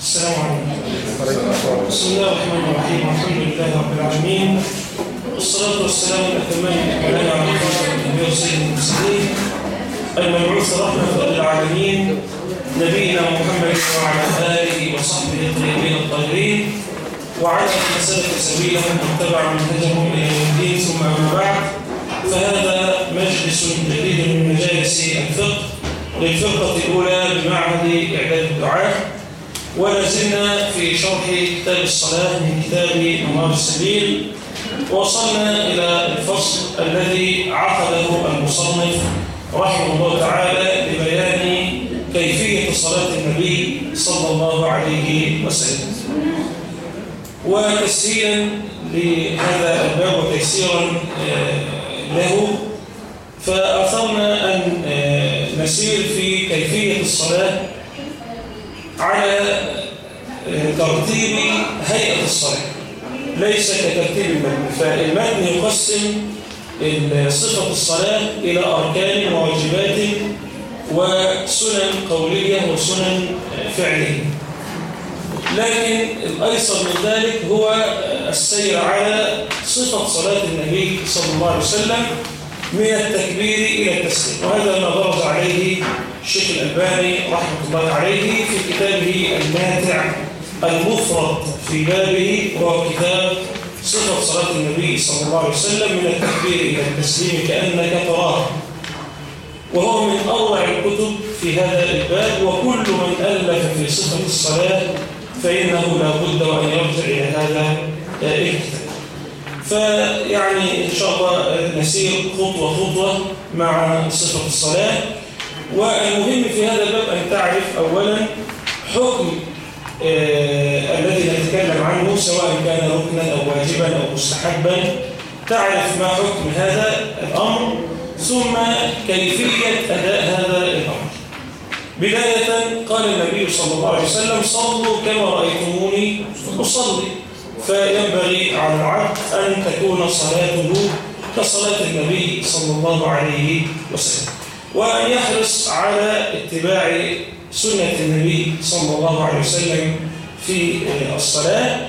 السلام عليكم. بسم الله الرحمن الرحيم. الحمد لله رب العالمين. والصلاة والسلام الأتمان الأكملان على خاتم النبي وسيد المرسلين المبعوث رحمة للعالمين. نبينا محمد وعلى آله وصحبه الطيبين الطاهرين. وعلى من سلك سبيلهم واتبع منهجهم إلى الدين ثم أما بعد. فهذا مجلس جديد من مجالس الفقه. للفرقة الأولى بمعهد إعداد الدعاء ولا زلنا في شرح كتاب الصلاة من كتاب منار السبيل. وصلنا إلى الفصل الذي عقده المصنف رحمه الله تعالى لبيان كيفية صلاة النبي صلى الله عليه وسلم. وتسهيلا لهذا الباب وتيسيرا له. فأثرنا أن نسير في كيفية الصلاة على ترتيب هيئة الصلاة. ليس كترتيب المتن فالمتن يقسم صفة الصلاة إلى أركان وواجبات وسنن قولية وسنن فعلية. لكن الأيسر من ذلك هو السير على صفة صلاة النبي صلى الله عليه وسلم من التكبير إلى التسليم. وهذا ما درج عليه الشيخ الألباني رحمة الله عليه في كتابه الماتع المفرد في بابه وهو كتاب صفة صلاة النبي صلى الله عليه وسلم من التكبير إلى التسليم كأنك تراه. وهو من أروع الكتب في هذا الباب وكل من ألف في صفة الصلاة فإنه لا بد وأن يرجع إلى هذا الكتاب فيعني إن شاء الله نسير خطوة خطوة مع صفة الصلاة. والمهم في هذا الباب أن تعرف أولا حكم آه الذي نتكلم عنه سواء كان ركنا أو واجبا أو مستحبا. تعرف ما حكم هذا الأمر ثم كيفية أداء هذا الأمر. بداية قال النبي صلى الله عليه وسلم صلوا كما رأيتموني أصلي. فينبغي على العبد أن تكون صلاته كصلاة النبي صلى الله عليه وسلم وأن يحرص على اتباع سنة النبي صلى الله عليه وسلم في الصلاة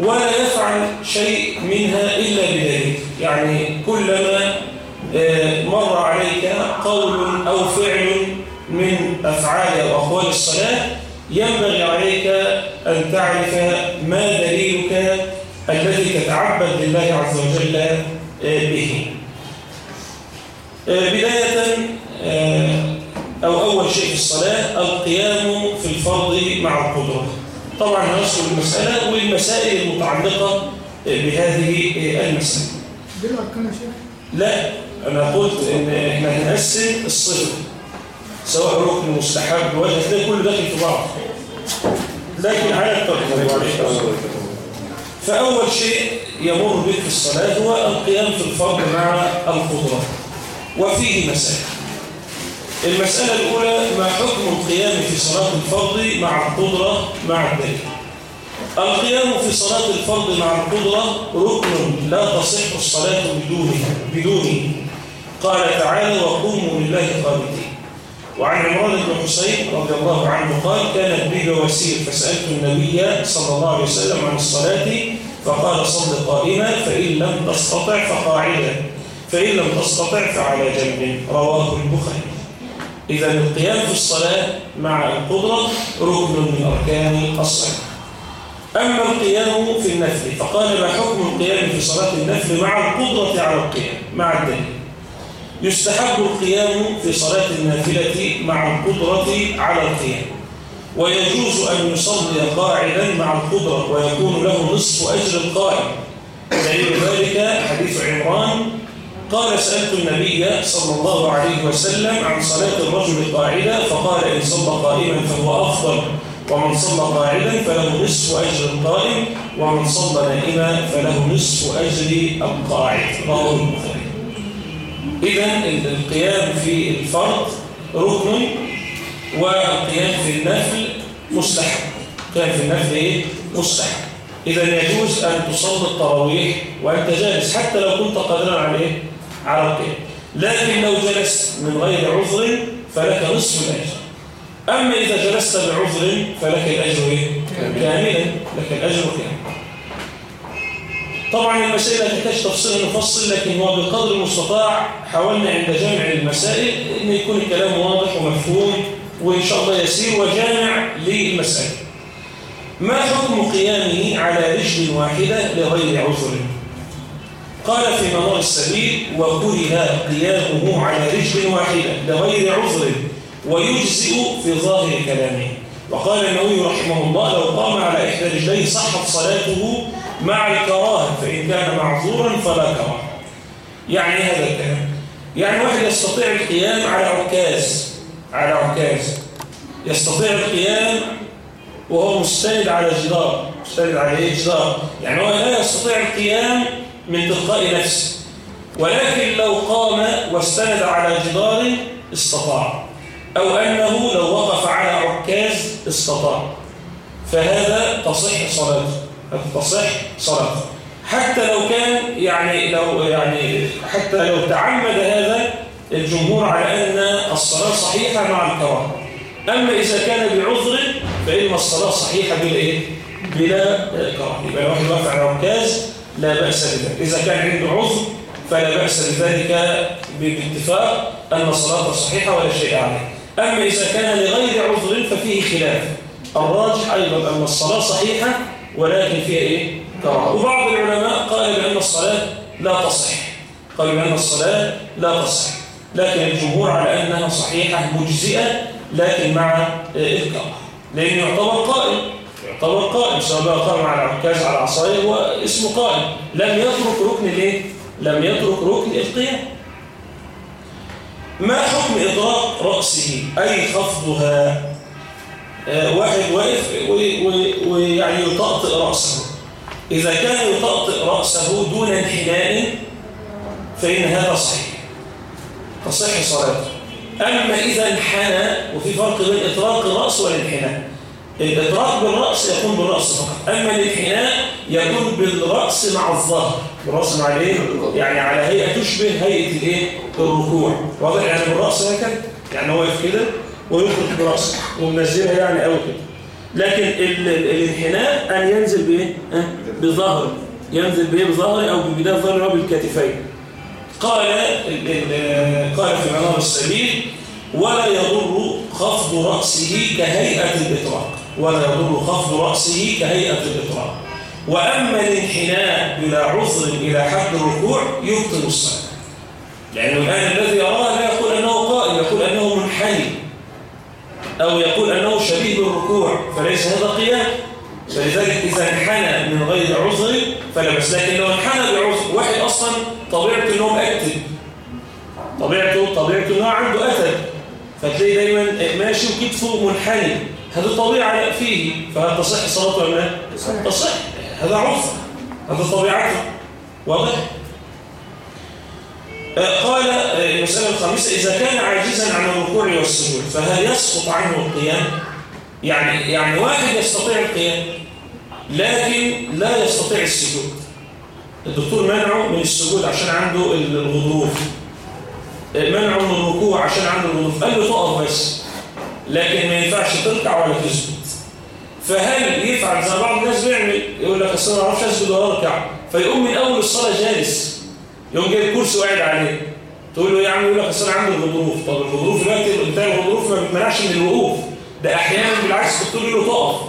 ولا يفعل شيء منها إلا بدليل يعني كلما مر عليك قول أو فعل من أفعال أو أقوال الصلاة ينبغي عليك أن تعرف ما دليلك الذي تتعبد لله عز وجل به. بداية أو أول شيء في الصلاة القيام في الفرض مع القدرة طبعا هنذكر المسألة والمسائل المتعلقة بهذه المسألة. دي الأركان يا شيخ؟ لا أنا قلت إن إحنا هنقسم الصفة. سواء ركن مستحب وجه ده كله داخل في بعض لكن على الترتيب فأول شيء يمر به في الصلاة هو القيام في الفرض مع القدرة. وفيه مسائل المسألة الأولى ما حكم القيام في صلاة الفرض مع القدرة مع الدليل؟ القيام في صلاة الفرض مع القدرة ركن لا تصح الصلاة بدونه بدونه. قال تعالى وقوموا لله قانتين. وعن عمران بن حسين رضي الله عنه قال كانت بي بواسير فسألت النبي صلى الله عليه وسلم عن الصلاة فقال صل قائما فإن لم تستطع فقاعدا فإن لم تستطع فعلى جنب رواه البخاري. إذا القيام في الصلاة مع القدرة ركن من أركان الصلاة. أما القيام في النفل فقال ما حكم القيام في صلاة النفل مع القدرة على القيام مع الدليل؟ يستحب القيام في صلاة النافلة مع القدرة على القيام. ويجوز أن يصلي قاعدا مع القدرة ويكون له نصف أجر القائم. دليل ذلك حديث عمران قال سألت النبي صلى الله عليه وسلم عن صلاة الرجل قاعدة فقال إن صلى قائما فهو أفضل ومن صلى قاعدا فله نصف أجر القائم ومن صلى نائما فله نصف أجر القاعد. رواه البخاري. إذا القيام في الفرض ركن والقيام في النفل مستحب. القيام في النفل إيه؟ مستحب. إذا يجوز أن تصلي التراويح وأنت جالس حتى لو كنت قادرا على إيه؟ على القيام. لكن لو جلست من غير عذر فلك نصف الأجر. أما إذا جلست بعذر فلك الأجر إيه؟ كاملا. لك الأجر كاملا. طبعا المسائل تحتاج تفصيل مفصل لكن هو بقدر المستطاع حاولنا عند جامع المسائل إن يكون الكلام واضح ومفهوم وإن شاء الله يسير وجامع للمسائل ما حكم قيامه على رجل واحدة لغير عذر؟ قال في منار السبيل وكره قيامه على رجل واحدة لغير عذر ويجزئ في ظاهر كلامه. وقال النووي رحمه الله لو قام على إحدى رجليه صحت صلاته مع الكراهة فإن كان معذورا فلا كراهة. يعني هذا الكلام؟ يعني واحد يستطيع القيام على عكاز على عكاز. يستطيع القيام وهو مستند على جدار. مستند على إيه؟ جدار. يعني هو لا يستطيع القيام من تلقاء نفسه. ولكن لو قام واستند على جدار استطاع. أو أنه لو وقف على عكاز استطاع. فهذا تصح صلاته. تصح صلاته حتى لو كان يعني لو يعني حتى لو تعمد هذا الجمهور على أن الصلاة صحيحة مع الكراهه أما إذا كان بعذر فإن الصلاة صحيحة بلا إيه؟ بلا كراهه يبقى لو واحد على عكاز لا بأس بذلك. إذا كان عنده عذر فلا بأس بذلك باتفاق أن الصلاة صحيحة ولا شيء عليه. أما إذا كان لغير عذر ففيه خلاف. الراجح أيضا أن الصلاة صحيحة ولكن فيها إيه؟ كراهه وبعض العلماء قال بأن الصلاة لا تصح. قالوا بأن الصلاة لا تصح. لكن الجمهور على أنها صحيحة مجزئة لكن مع الكراهه لأنه يعتبر قائم. يعتبر قائم سواء قائم على عكاز على عصايه هو اسمه قائم. لم يترك ركن الإيه؟ لم يترك ركن القيام. ما حكم إطراق رأسه؟ أي خفضها؟ واحد واقف ويعني يطأطئ رأسه. إذا كان يطأطئ رأسه دون انحناء فإن هذا صحيح. تصح صلاته. أما إذا انحنى وفي فرق بين إطراق الرأس والانحناء. الإطراق بالرأس يكون بالرأس فقط. أما الانحناء يكون بالرأس مع الظهر. بالرأس مع الإيه؟ يعني على هيئة تشبه هيئة الإيه؟ الركوع. واضح يعني بالرأس هكذا يعني هو كده ويخرج برأسه ومنزلها يعني قوي كده لكن الانحناء أن ينزل بإيه؟ بظهر. ينزل بإيه؟ بظهر أو ببداية ظهر أو بالكتفين قال قال في منار السبيل ولا يضر خفض رأسه كهيئة الإطراق ولا يضر خفض رأسه كهيئة الإطراق وأما الانحناء بلا عذر إلى حد الركوع يبطل الصلاة. لأنه الآن الذي يراه لا يقول أنه قائم يقول أنه منحني. أو يقول أنه شبيه بالركوع فليس هذا قيام فلذلك إذا انحنى من غير عذر فلا بس لكن لو انحنى بعذر واحد أصلا طبيعته أنه مأكد طبيعته طبيعته أنه عنده أثر. فتلاقي دايما ماشي وكتفه منحني. هذا طبيعة فيه. فهل تصح صلاته ولا لا؟ تصح. هذا عذر. هذا طبيعته. واضح؟ قال المسألة الخامسة إذا كان عاجزا عن الركوع والسجود فهل يسقط عنه القيام؟ يعني يعني واحد يستطيع القيام لكن لا يستطيع السجود. الدكتور منعه من السجود عشان عنده الغضروف. منعه من الركوع عشان عنده الغضروف. قال له تقف بس لكن ما ينفعش تركع ولا تسجد. فهل يفعل زي بعض الناس بيعمل؟ يقول لك أصل ما أعرفش أسجد ولا أركع. فيقوم من أول الصلاة جالس. يقوم جايب كرسي وقاعد عليه. تقول له يا عم يقول لك أصل أنا عندي الغضروف. طب الغضروف دلوقتي بتاع الغضروف ما بيتمنعش من الوقوف. ده أحيانا بالعكس بتقول له تقف.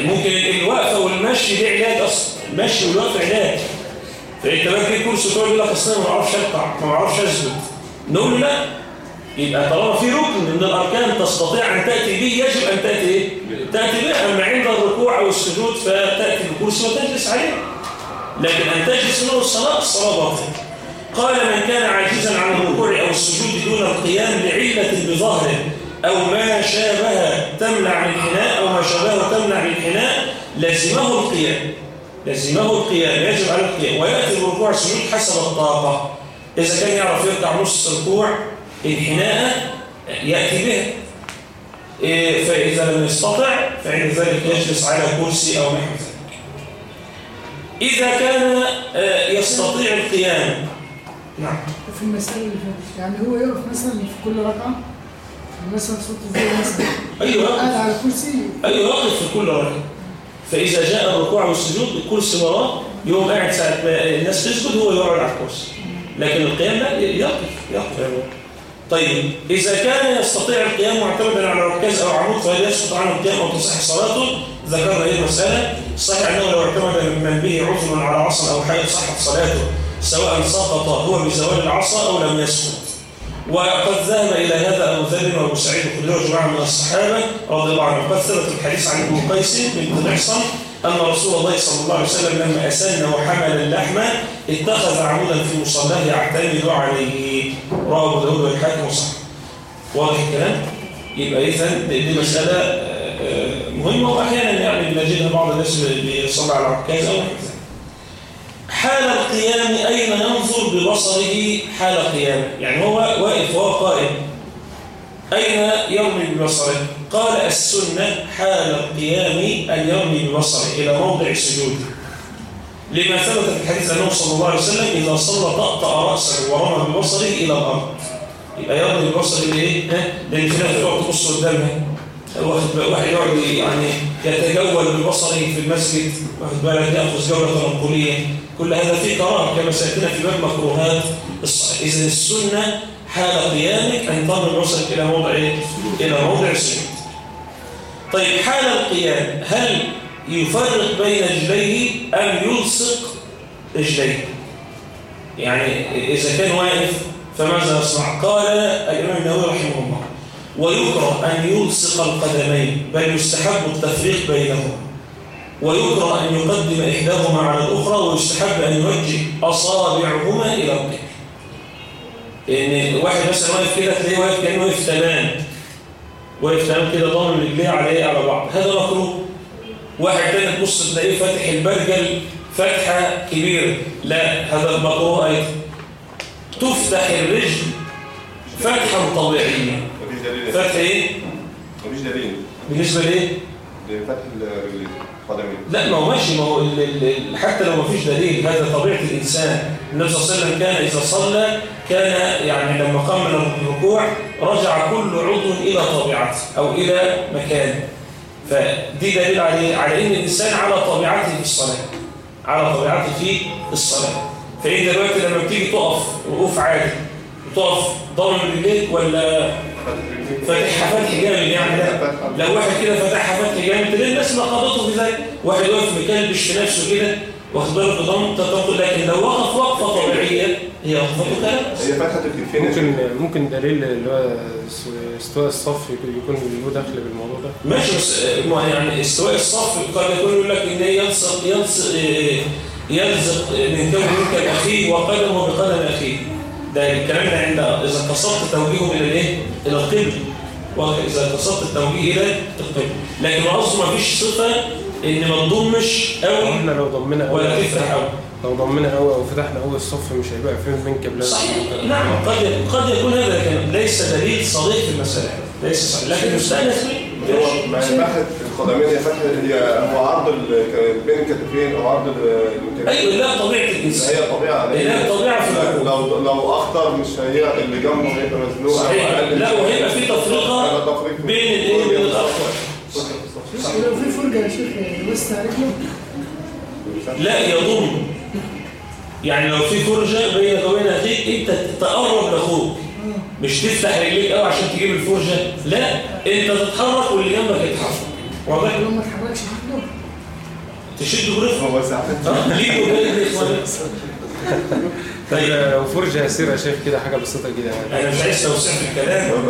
ممكن الوقفة والمشي دي علاج أصلا. المشي والوقفة علاج. فأنت بقى تجيب كرسي وتقعد يقول لك أصل أنا ما أعرفش أركع ما أعرفش أسجد. نقول له لا. يبقى طالما في ركن من الأركان تستطيع أن تأتي به يجب أن تأتي إيه؟ تأتي به أما عند الركوع أو السجود فتأتي بالكرسي وتجلس عليه. لكن أن تجلس له الصلاة الصلاة باطلة. قال من كان عاجزا عن الركوع أو السجود دون القيام لعله بظهره أو ما شابه تمنع من الحناء أو ما شابه تمنع من الحناء لزمه القيام. لزمه القيام يجب على القيام. ويأتي الركوع السجود حسب الطاقة. إذا كان يعرف يركع نص الركوع انحناء يأتي به. فإذا لم يستطع فعند ذلك يجلس على كرسي أو نحو إذا كان يستطيع القيام. نعم. في اللي فاتت يعني هو يقف مثلا في كل ركعة مثلا صوت الزي مثلا أيوة. قاعد على كرسي أيوة يقف في كل ركعة. فإذا جاء الركوع والسجود الكرسي وراه يقوم قاعد ساعة ما الناس تسجد هو يقعد على الكرسي. لكن القيام لا يقف يقف طيب إذا كان يستطيع القيام معتمدا على ركاز أو عمود فهل يسقط عنه القيام أو تصح صلاته؟ ذكرنا هذه المسألة صحيح أنه لو اعتمد من به عذر على عصا أو حي صحت صلاته سواء سقط هو بزوال العصا أو لم يسقط. وقد ذهب إلى هذا أبو ذر وأبو سعيد الخدري وجماعة من الصحابة رضي الله عنهم. قد ثبت الحديث عن ابن قيس بن محصن أن رسول الله صلى الله عليه وسلم لما أسن وحمل اللحم اتخذ عمودا في مصلاه يعتمد عليه. رواه أبو داود والحاكم وصحبه واضح الكلام؟ يبقى إذا دي مسألة مهمة وأحيانا يعني بنجدها بعض الناس بيصلي على عكاز أو حال القيام أين ينظر ببصره حال قيامه يعني هو واقف وهو قائم. أين يرمي ببصره؟ قال السنة حال القيام أن يرمي ببصره إلى موضع سجوده لما ثبت في الحديث أنه صلى الله عليه وسلم إذا صلى طأطأ رأسه ورمى ببصره إلى الأرض. يبقى يرمي ببصره لإيه؟ لأن في تبص قدامها واخد بالك واحد يقعد يعني يتجول ببصره في المسجد واخد بالك يأخذ جولة تنقليه كل هذا فيه كراهه كما سيأتينا في باب مكروهات اذا السنة حال قيامك أن تضرب بصرك إلى موضع؟ إلى موضع السجود. طيب حال القيام هل يفرق بين رجليه أم يلصق رجليه؟ يعني إذا كان واقف فماذا يصنع؟ قال الإمام النووي رحمه الله. ويكره أن يلصق القدمين بل يستحب التفريق بينهما. ويكره أن يقدم إحداهما على الأخرى ويستحب أن يوجه أصابعهما إلى القبل إن واحد مثلا واقف كده تلاقيه واقف كأنه واقف تمام. واقف تمام كده ضامن رجليه عليه على بعض. هذا مكروه. واحد تاني تبص تلاقيه فاتح البرجل فتحة كبيرة. لا هذا مكروه أيضا. تفتح الرجل فتحة طبيعية مفيش دليل فتح إيه؟ مفيش دليل. بالنسبة لإيه؟ لفتح القدمين. لا ما هو ماشي ما هو حتى لو ما فيش دليل هذا طبيعة الإنسان. النبي صلى الله عليه وسلم كان إذا صلى كان يعني لما قام من الركوع رجع كل عضو إلى طبيعته أو إلى مكانه فدي دليل عليه على إن الإنسان على طبيعته في الصلاة. على طبيعته في الصلاة. فإيه دلوقتي لما بتيجي تقف وقوف عادي وتقف ضامن رجليك ولا فاتحها فتح جامد يعني لو واحد كده فتحها فتح جامد تلاقي الناس نقضته في ذلك؟ واحد واقف مكلبش في نفسه كده واخد بالك بضم تنقل لكن لو وقف وقفة طبيعية هي وقفته كلام هي فتحة الكتفين ممكن ممكن دليل اللي هو استواء الصف يكون له دخل بالموضوع ده. ماشي بس آه، يعني استواء الصف قد يكون يقول لك إن هي يلصق يلصق آه، يلزق من كون منك أخيه وقدمه بقدم أخيه. ده الكلام ده عند إذا قصدت توجيهه إلى الإيه؟ إلى القبل. واذا قصدت التوجيه إلى القبل. لكن قصده ما فيش صفة إن ما تضمش قوي إحنا لو ضمنا قوي ولا تفتح قوي لو ضمنا قوي أو فتحنا قوي الصف مش هيبقى فين بين كبلات صحيح. نعم قد قد يكون هذا لكن ليس دليل صريح في المسألة. ليس صحيح. لكن مستأنس هي فتحة القدمين هي فتحة هي هو عرض ال- بين الكتفين أو عرض ال- المنكبين أيوة لا طبيعة الإنسان هي طبيعة هي طبيعة في الوجود. لو لو أخطر مش هي اللي جنبه هيبقى مزنوق. لا وهيبقى في تفريق بين وبين الأخوة لو في فرجة يا شيخ وسع رجله لا يضم يعني لو في فرجة بينك وبين أخيك أنت تقرب لأخوك. مش تفتح رجليك قوي عشان تجيب الفرجة؟ لا أنت تتحرك واللي جنبك يتحرك. واضح؟ لو ما اتحركش رجله تشد برفق هو ساعات آه ليه طيب. فرجة يسيرة يا شيخ كده حاجة بسيطة كده؟ يعني أنا مش عايز توسيع في الكلام.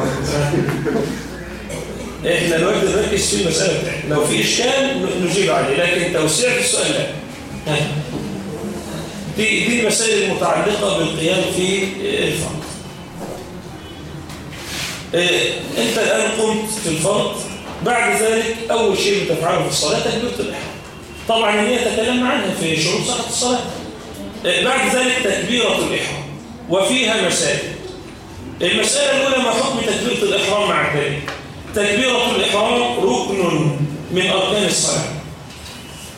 إحنا دلوقتي نركز في المسألة بتاعتنا. لو في إشكال نجيب عليه. لكن توسيع في السؤال لا. دي دي المسائل المتعلقة بالقيام في الفرض إيه، أنت الآن قمت في الفرض. بعد ذلك أول شيء بتفعله في الصلاة تكبيره الاحرام طبعا هي تكلمنا عنها في شروط صحة الصلاة. إيه، بعد ذلك تكبيرة الإحرام. وفيها مسائل. المسألة الأولى ما حكم تكبيرة الإحرام مع الدليل تكبيرة الإحرام ركن من أركان الصلاة.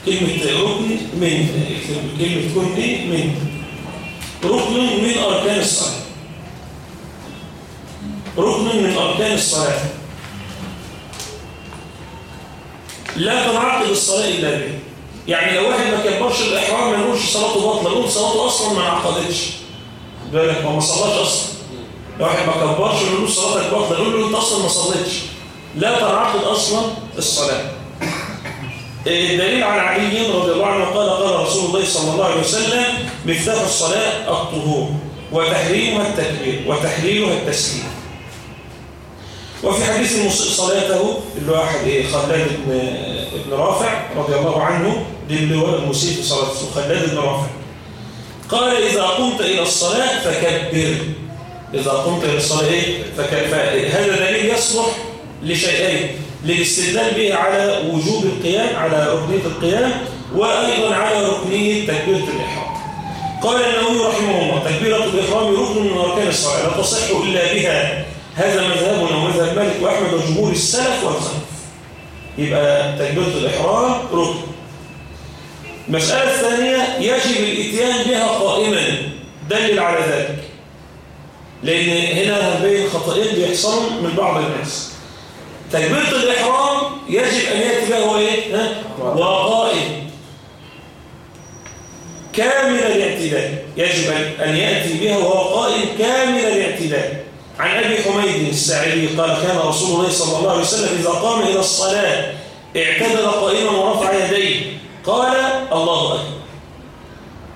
كلمة ركن من كلمة كن دي من. ركن من أركان الصلاة. ركن من أركان الصلاة. لا تنعقد الصلاة إلا به. يعني لو واحد ما كبرش الإحرام ما نقولش صلاته باطلة نقول صلاته أصلا ما انعقدتش. بالك هو ما صلاش أصلا. لو واحد ما كبرش نقول صلاتك باطلة نقول له أنت أصلا ما صليتش. لا تنعقد أصلا الصلاة. الدليل عن علي رضي الله عنه؟ قال قال رسول الله صلى الله عليه وسلم مفتاح الصلاة الطهور وتحريمها التكبير وتحليلها التسليم. وفي حديث المسيء صلاته اللي هو إيه خلاد بن, بن رافع رضي الله عنه هو المسيء في صلاته خلاد بن رافع. قال إذا قمت إلى الصلاة فكبر. إذا قمت إلى الصلاة إيه؟ فكبر. هذا دليل يصلح لشيئين للاستدلال به على وجوب القيام على ركنية القيام وأيضا على ركنية تكبيرة الإحرام. قال النووي رحمه الله تكبيرة الإحرام ركن من أركان الصلاة لا تصح إلا بها هذا مذهبنا ومذهب مالك وأحمد وجمهور السلف والخلف. يبقى تكبيرة الإحرام ركن. المسألة الثانية يجب الإتيان بها قائما. دلل على ذلك. لأن هنا هنبين خطئين بيحصلوا من بعض الناس. تكبيرة الإحرام يجب أن يأتي بها هو إيه؟ ها؟ وقائم كامل الاعتدال. يجب أن يأتي بها وهو قائم كامل الاعتدال. عن أبي حميد الساعدي قال كان رسول الله صلى الله عليه وسلم إذا قام إلى الصلاة اعتدل قائما ورفع يديه. قال الله أكبر.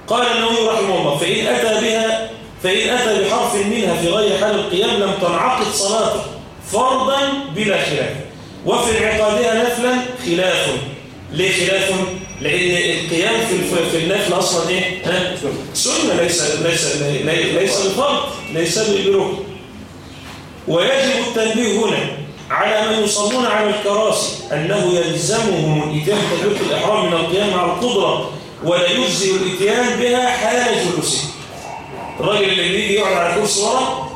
قال النووي رحمه الله فإن أتى بها فإن أتى بحرف منها في غير حال القيام لم تنعقد صلاته فرضا بلا خلاف. وفي انعقادها نفلا خلاف. ليه خلاف؟ لأن القيام في في النفل أصلا إيه؟ سنة ليس ليس ليس بفرض ليس بركن ويجب التنبيه هنا على من يصلون على الكراسي أنه يلزمهم الإتيان بتكبيرة الإحرام من القيام على القدرة ولا يجزي الإتيان بها حال جلوسه. الراجل اللي بيجي يقعد على الكرسي ورا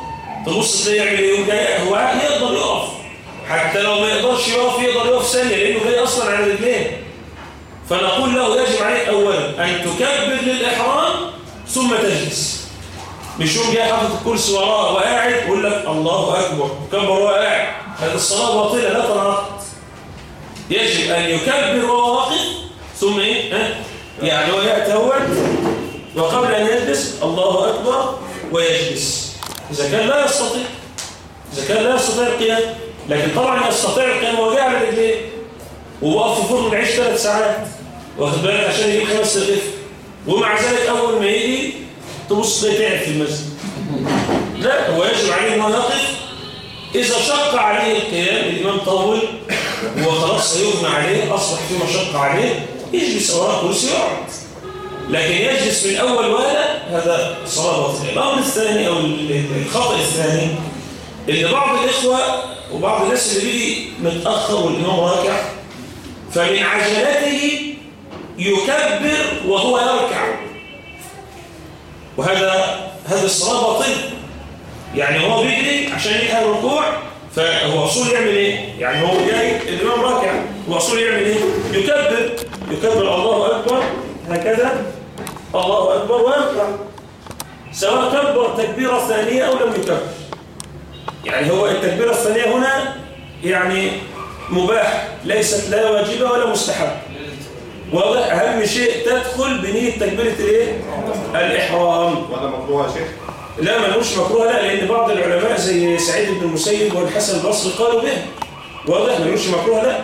تبص تلاقيه يعمل إيه جاي هو يقدر يقف. حتى لو ما يقدرش يقف يقدر يقف ثانية لأنه جاي أصلا على رجلين فنقول له يجب عليك اولا أن تكبر للإحرام ثم تجلس. يوم جاي حاطط الكرسي وراه وقاعد يقول لك الله أكبر. كبر وهو قاعد؟ هذه الصلاة باطلة لا تنعقد يجب أن يكبر وهو واقف ثم إيه؟ ها؟ يعني هو يأتي أول وقبل أن يجلس الله أكبر ويجلس. إذا كان لا يستطيع إذا كان لا يستطيع القيام لكن طبعا يستطيع القيام وهو قاعد على رجليه ووقف في فرن العيش ثلاث ساعات واخد بالك؟ عشان يجيب خمس رغيف. ومع ذلك أول ما يجي تبص تلاقيه تعب في المسجد لا هو يجب عليه أنه يقف. إذا شق عليه القيام الإمام طول وخلاص هيغمى عليه أصبح في مشقة عليه يجلس وراه كرسي ويقعد لكن يجلس من أول وهلة هذا صلاة باطلة الأمر الثاني أو الخطأ الثاني إن بعض الإخوة وبعض الناس اللي بيجي متأخر والإمام راكع فمن عجلته يكبر وهو يركع. وهذا هذا الصلاة باطلة يعني هو بيجري عشان ينهي الركوع فهو أصول يعمل إيه؟ يعني هو جاي الإمام راكع هو أصول يعمل إيه؟ يكبر. يكبر الله أكبر هكذا الله أكبر ويركع. سواء كبر تكبيرة ثانية أو لم يكبر. يعني هو التكبيرة الثانية هنا يعني مباح ليست لا واجبة ولا مستحب واضح أهم شيء تدخل بنية تكبيرة الإيه؟ الإحرام. ولا مكروه يا شيخ. لا ملوش مكروه لا لأن بعض العلماء زي سعيد بن المسيب والحسن البصري قالوا به. واضح؟ ملوش مكروه لا.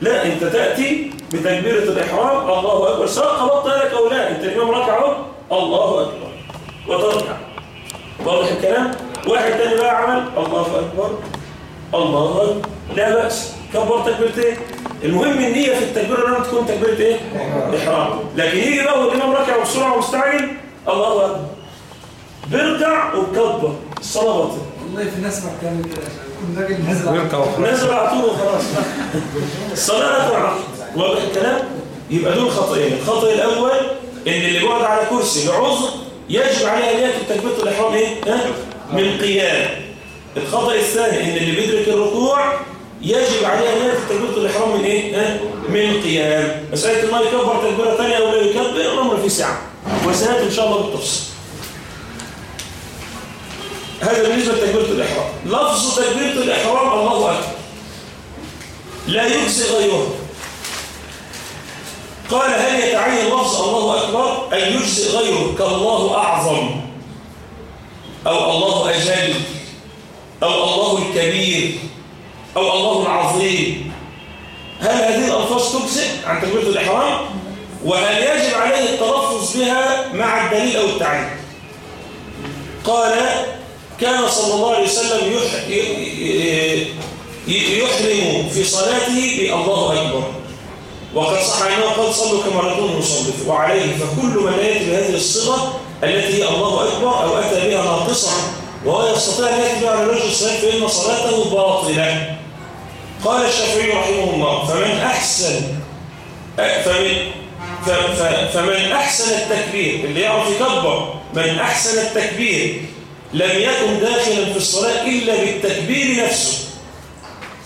لا أنت تأتي بتكبيرة الإحرام الله أكبر. سواء قبضت لك أو لا أنت اليوم ركعه الله أكبر. وتركع. واضح الكلام؟ واحد تاني بقى عمل الله أكبر. الله أكبر. لا بأس. كبر تكبيرتين المهم النية في التكبير انها تكون تكبيرة إيه؟ إحرام. لكن يجي بقى والإمام ركع بسرعة ومستعجل الله أكبر. بيرجع وبكبر. الصلاة باطلة والله في ناس ما بتعمل كده عشان راجل نازل على- ويركع وخلاص نزل على طول وخلاص. الصلاة لا تعرف واضح الكلام؟ يبقى دول خطئين الخطأ الأول إن اللي بيقعد على كرسي لعذر يجب عليه أن يأتي تكبيرة الإحرام إيه؟ من قيام. الخطأ الثاني إن اللي بيدرك الركوع يجب عليه أن يأتي تكبيرة الإحرام من؟ ها؟ من قيام. مسألة ما يكبر تكبيرة ثانية أو لا يكبر الأمر في ساعة وسنأتي إن شاء الله بالتفصيل. هذا بالنسبة لتكبيرة الإحرام. لفظ تكبيرة الإحرام الله أكبر. لا يجزي غيره. قال هل يتعين لفظ الله أكبر؟ أن يجزي غيره كالله أعظم. أو الله أجل. أو الله الكبير. أو الله العظيم. هل هذه الألفاظ تجزئ عن تكبيرة الإحرام؟ وهل يجب عليه التلفظ بها مع الدليل أو التعليم قال كان صلى الله عليه وسلم يحرم في صلاته بالله أكبر. وقد صح عنه قال صلوا كما رأيتم نصلي وعليه فكل من يأتي بهذه الصيغة التي هي الله أكبر أو أتى بها ناقصا وهو يستطيع أن يأتي بها على وجه الصلاة فإن صلاته باطلة. قال الشافعي رحمه الله فمن أحسن فمن فمن أحسن التكبير اللي يعرف يكبر من أحسن التكبير لم يكن داخلا في الصلاة إلا بالتكبير نفسه.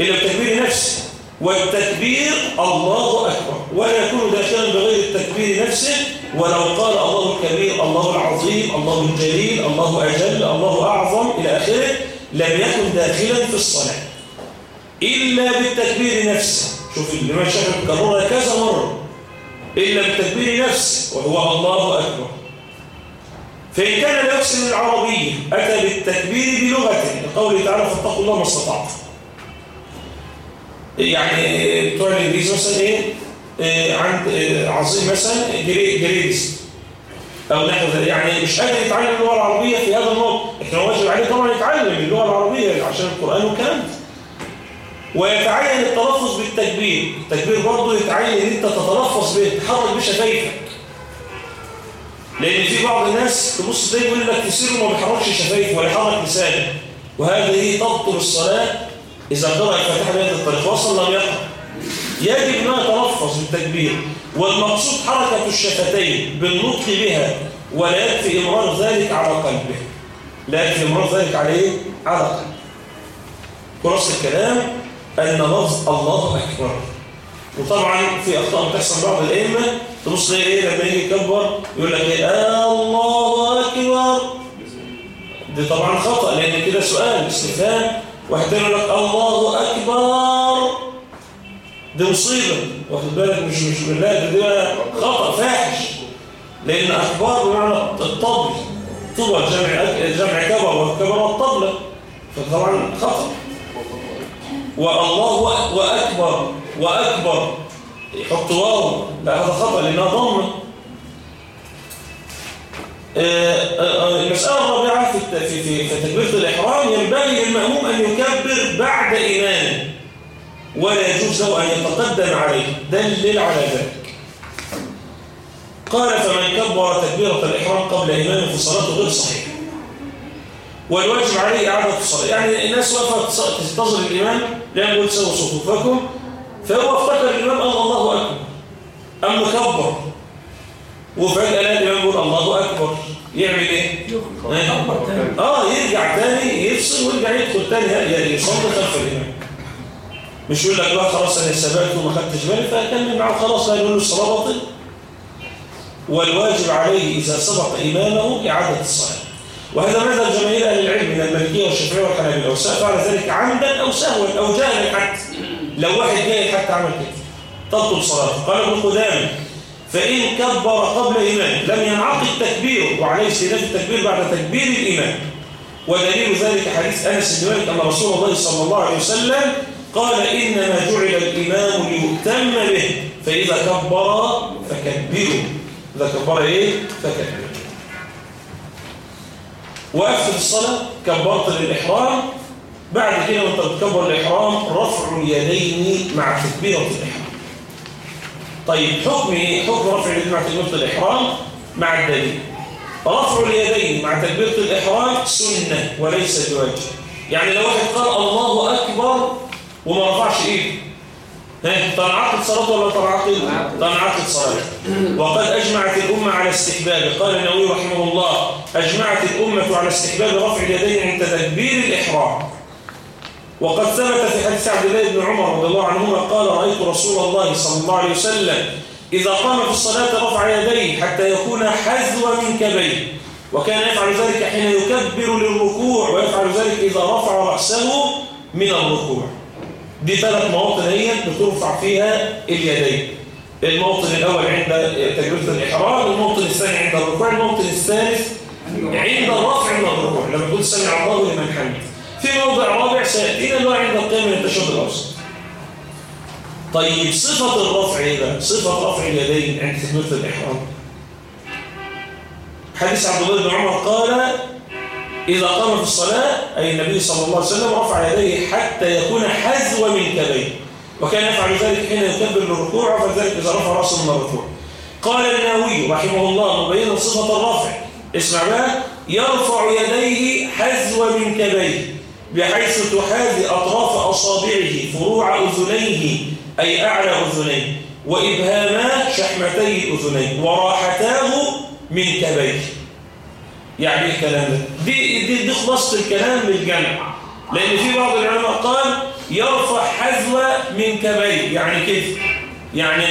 إلا بالتكبير نفسه. والتكبير الله أكبر. ولا يكون داخلا بغير التكبير نفسه. ولو قال الله الكبير الله العظيم الله الجليل الله أجل الله أعظم إلى آخره لم يكن داخلا في الصلاة. إلا بالتكبير نفسه. شوف الإمام الشافعي كررها كذا مرة. إلا بالتكبير نفسه وهو الله أكبر. فإن كان لا يحسن العربية أتى بالتكبير بلغته لقوله تعالى فاتقوا الله ما استطعتم. يعني بتوع الإنجليزي مثلا إيه؟ آه، عند آه، عظيم مثلا جري- جريدس أو نحو ذلك. يعني مش قادر يتعلم اللغة العربية في هذا النقط إحنا واجب عليه طبعا يتعلم اللغة العربية عشان القرآن والكلام. ويتعين التلفظ بالتكبير. التكبير برضه يتعين إن أنت تتلفظ به. تحرك بشفايفك لأن في بعض الناس تبص تلاقي يقول لك تسير وما بيحركش شفايفه ولا يحرك لسانه. وهذه تبطل الصلاة إذا قرأ الفاتحة بهذه الطريقة وصل لم يقرأ. يجب أن يتلفظ بالتكبير. والمقصود حركة الشفتين بالنطق بها. ولا يكفي إمرار ذلك على قلبه. لا يكفي إمرار ذلك عليه على قلبه. خلاص الكلام أن لفظ الله أكبر. وطبعا في أخطاء بتحصل بعض الأئمة تبص ليه إيه؟ لما يجي يكبر يقول لك إيه؟ الله أكبر. دي طبعا خطأ لأن كده سؤال استفهام. واحد يقول لك الله أكبر. دي مصيبة. واخد بالك؟ مش مش بالله دي خطأ فاحش. لأن أكبر بمعنى الطبل. طبل جمع جمع كبر والكبر الطبلة فطبعا خطأ. والله وأ- وأكبر وأكبر. يحط واو. لا هذا خطأ لأنها ضمة آه، آه، المسألة الرابعة في في تكبيرة الإحرام ينبغي للمأموم أن يكبر بعد إمامه ولا يجوز له أن يتقدم عليه. دلل على ذلك. قال فمن كبر تكبيرة الإحرام قبل إمامه في صلاته غير صحيح والواجب عليه إعادة الصلاة. يعني الناس وقفت تنتظر الإمام يقول سووا صفوفكم فهو افتكر الإمام قال الله أكبر أم مكبر. وفجأة لا الإمام يقول الله أكبر. يعمل إيه؟ آه يرجع تاني يفصل ويرجع يدخل تاني. يعني يصلي خلف الإمام. مش يقول لك بقى خلاص أنا سبقت وما خدتش بالي فأكمل معه خلاص لا يقول له الصلاة باطل. والواجب عليه إذا سبق إمامه إعادة الصلاة. وهذا مذهب جماهير أهل العلم من المالكيه والشافعية والحنابلة. وسواء فعل ذلك عمدا أو سهوا أو جاهلا حتى. لو واحد جاهل حتى عمل كده. تبطل صلاته قال ابن قدامه فإن كبر قبل امام لم ينعقد تكبيره وعليه استئناف التكبير بعد تكبير الامام ودليل ذلك حديث أنس بن مالك أن رسول الله صلى الله عليه وسلم قال إنما جعل الامام ليؤتم به فإذا كبر فكبروا. إذا كبر إيه؟ فكبروا. وقفت الصلاة كبرت للإحرام بعد كده وانت بتكبر الإحرام رفع اليدين مع تكبيرة الإحرام. طيب حكم إيه؟ حكم رفع اليدين مع تكبيرة الإحرام مع الدليل. رفع اليدين مع تكبيرة الإحرام سنة وليس بواجب يعني لو واحد قال الله أكبر وما رفعش إيده تنعقد صلاته ولا تنعقد؟ تنعقد صلاته وقد أجمعت الأمة على استحباب. قال النووي رحمه الله أجمعت الأمة على استحباب رفع اليدين عند تكبير الإحرام. وقد ثبت في حديث عبد الله بن عمر رضي الله عنهما قال رأيت رسول الله صلى الله عليه وسلم إذا قام في الصلاة رفع يديه حتى يكون حذو من كبيه. وكان يفعل ذلك حين يكبر للركوع ويفعل ذلك إذا رفع رأسه من الركوع. دي ثلاث مواطن هي بترفع فيها اليدين. الموطن الأول عند تكبيرة الإحرام الموطن الثاني عند الركوع الموطن الثالث عند الرفع من الركوع. لما تقول سمع الله لمن حمد في موضع رابع سيأتينا اللي هو عند القيام من التشهد الأوسط طيب صفة الرفع إيه بقى؟ صفة رفع اليدين عند تكبيرة الإحرام. حديث عبد الله بن عمر قال إذا قام في الصلاة أي النبي صلى الله عليه وسلم رفع يديه حتى يكون حذو من كبيه وكان يفعل ذلك حين يكبر للركوع وفعل ذلك إذا رفع رأسه من الركوع. قال النووي رحمه الله مبينا صفة الرفع. اسمع بقى. يرفع يديه حذو من كبيه بحيث تحاذي أطراف أصابعه فروع أذنيه أي أعلى أذنيه وإبهاما شحمتي الأذنين وراحتاه من كبيه يعني إيه الكلام ده؟ دي, دي, دي خلاصة الكلام للجمع لأن في بعض العلماء قال يرفع حذو من كبيه يعني كده يعني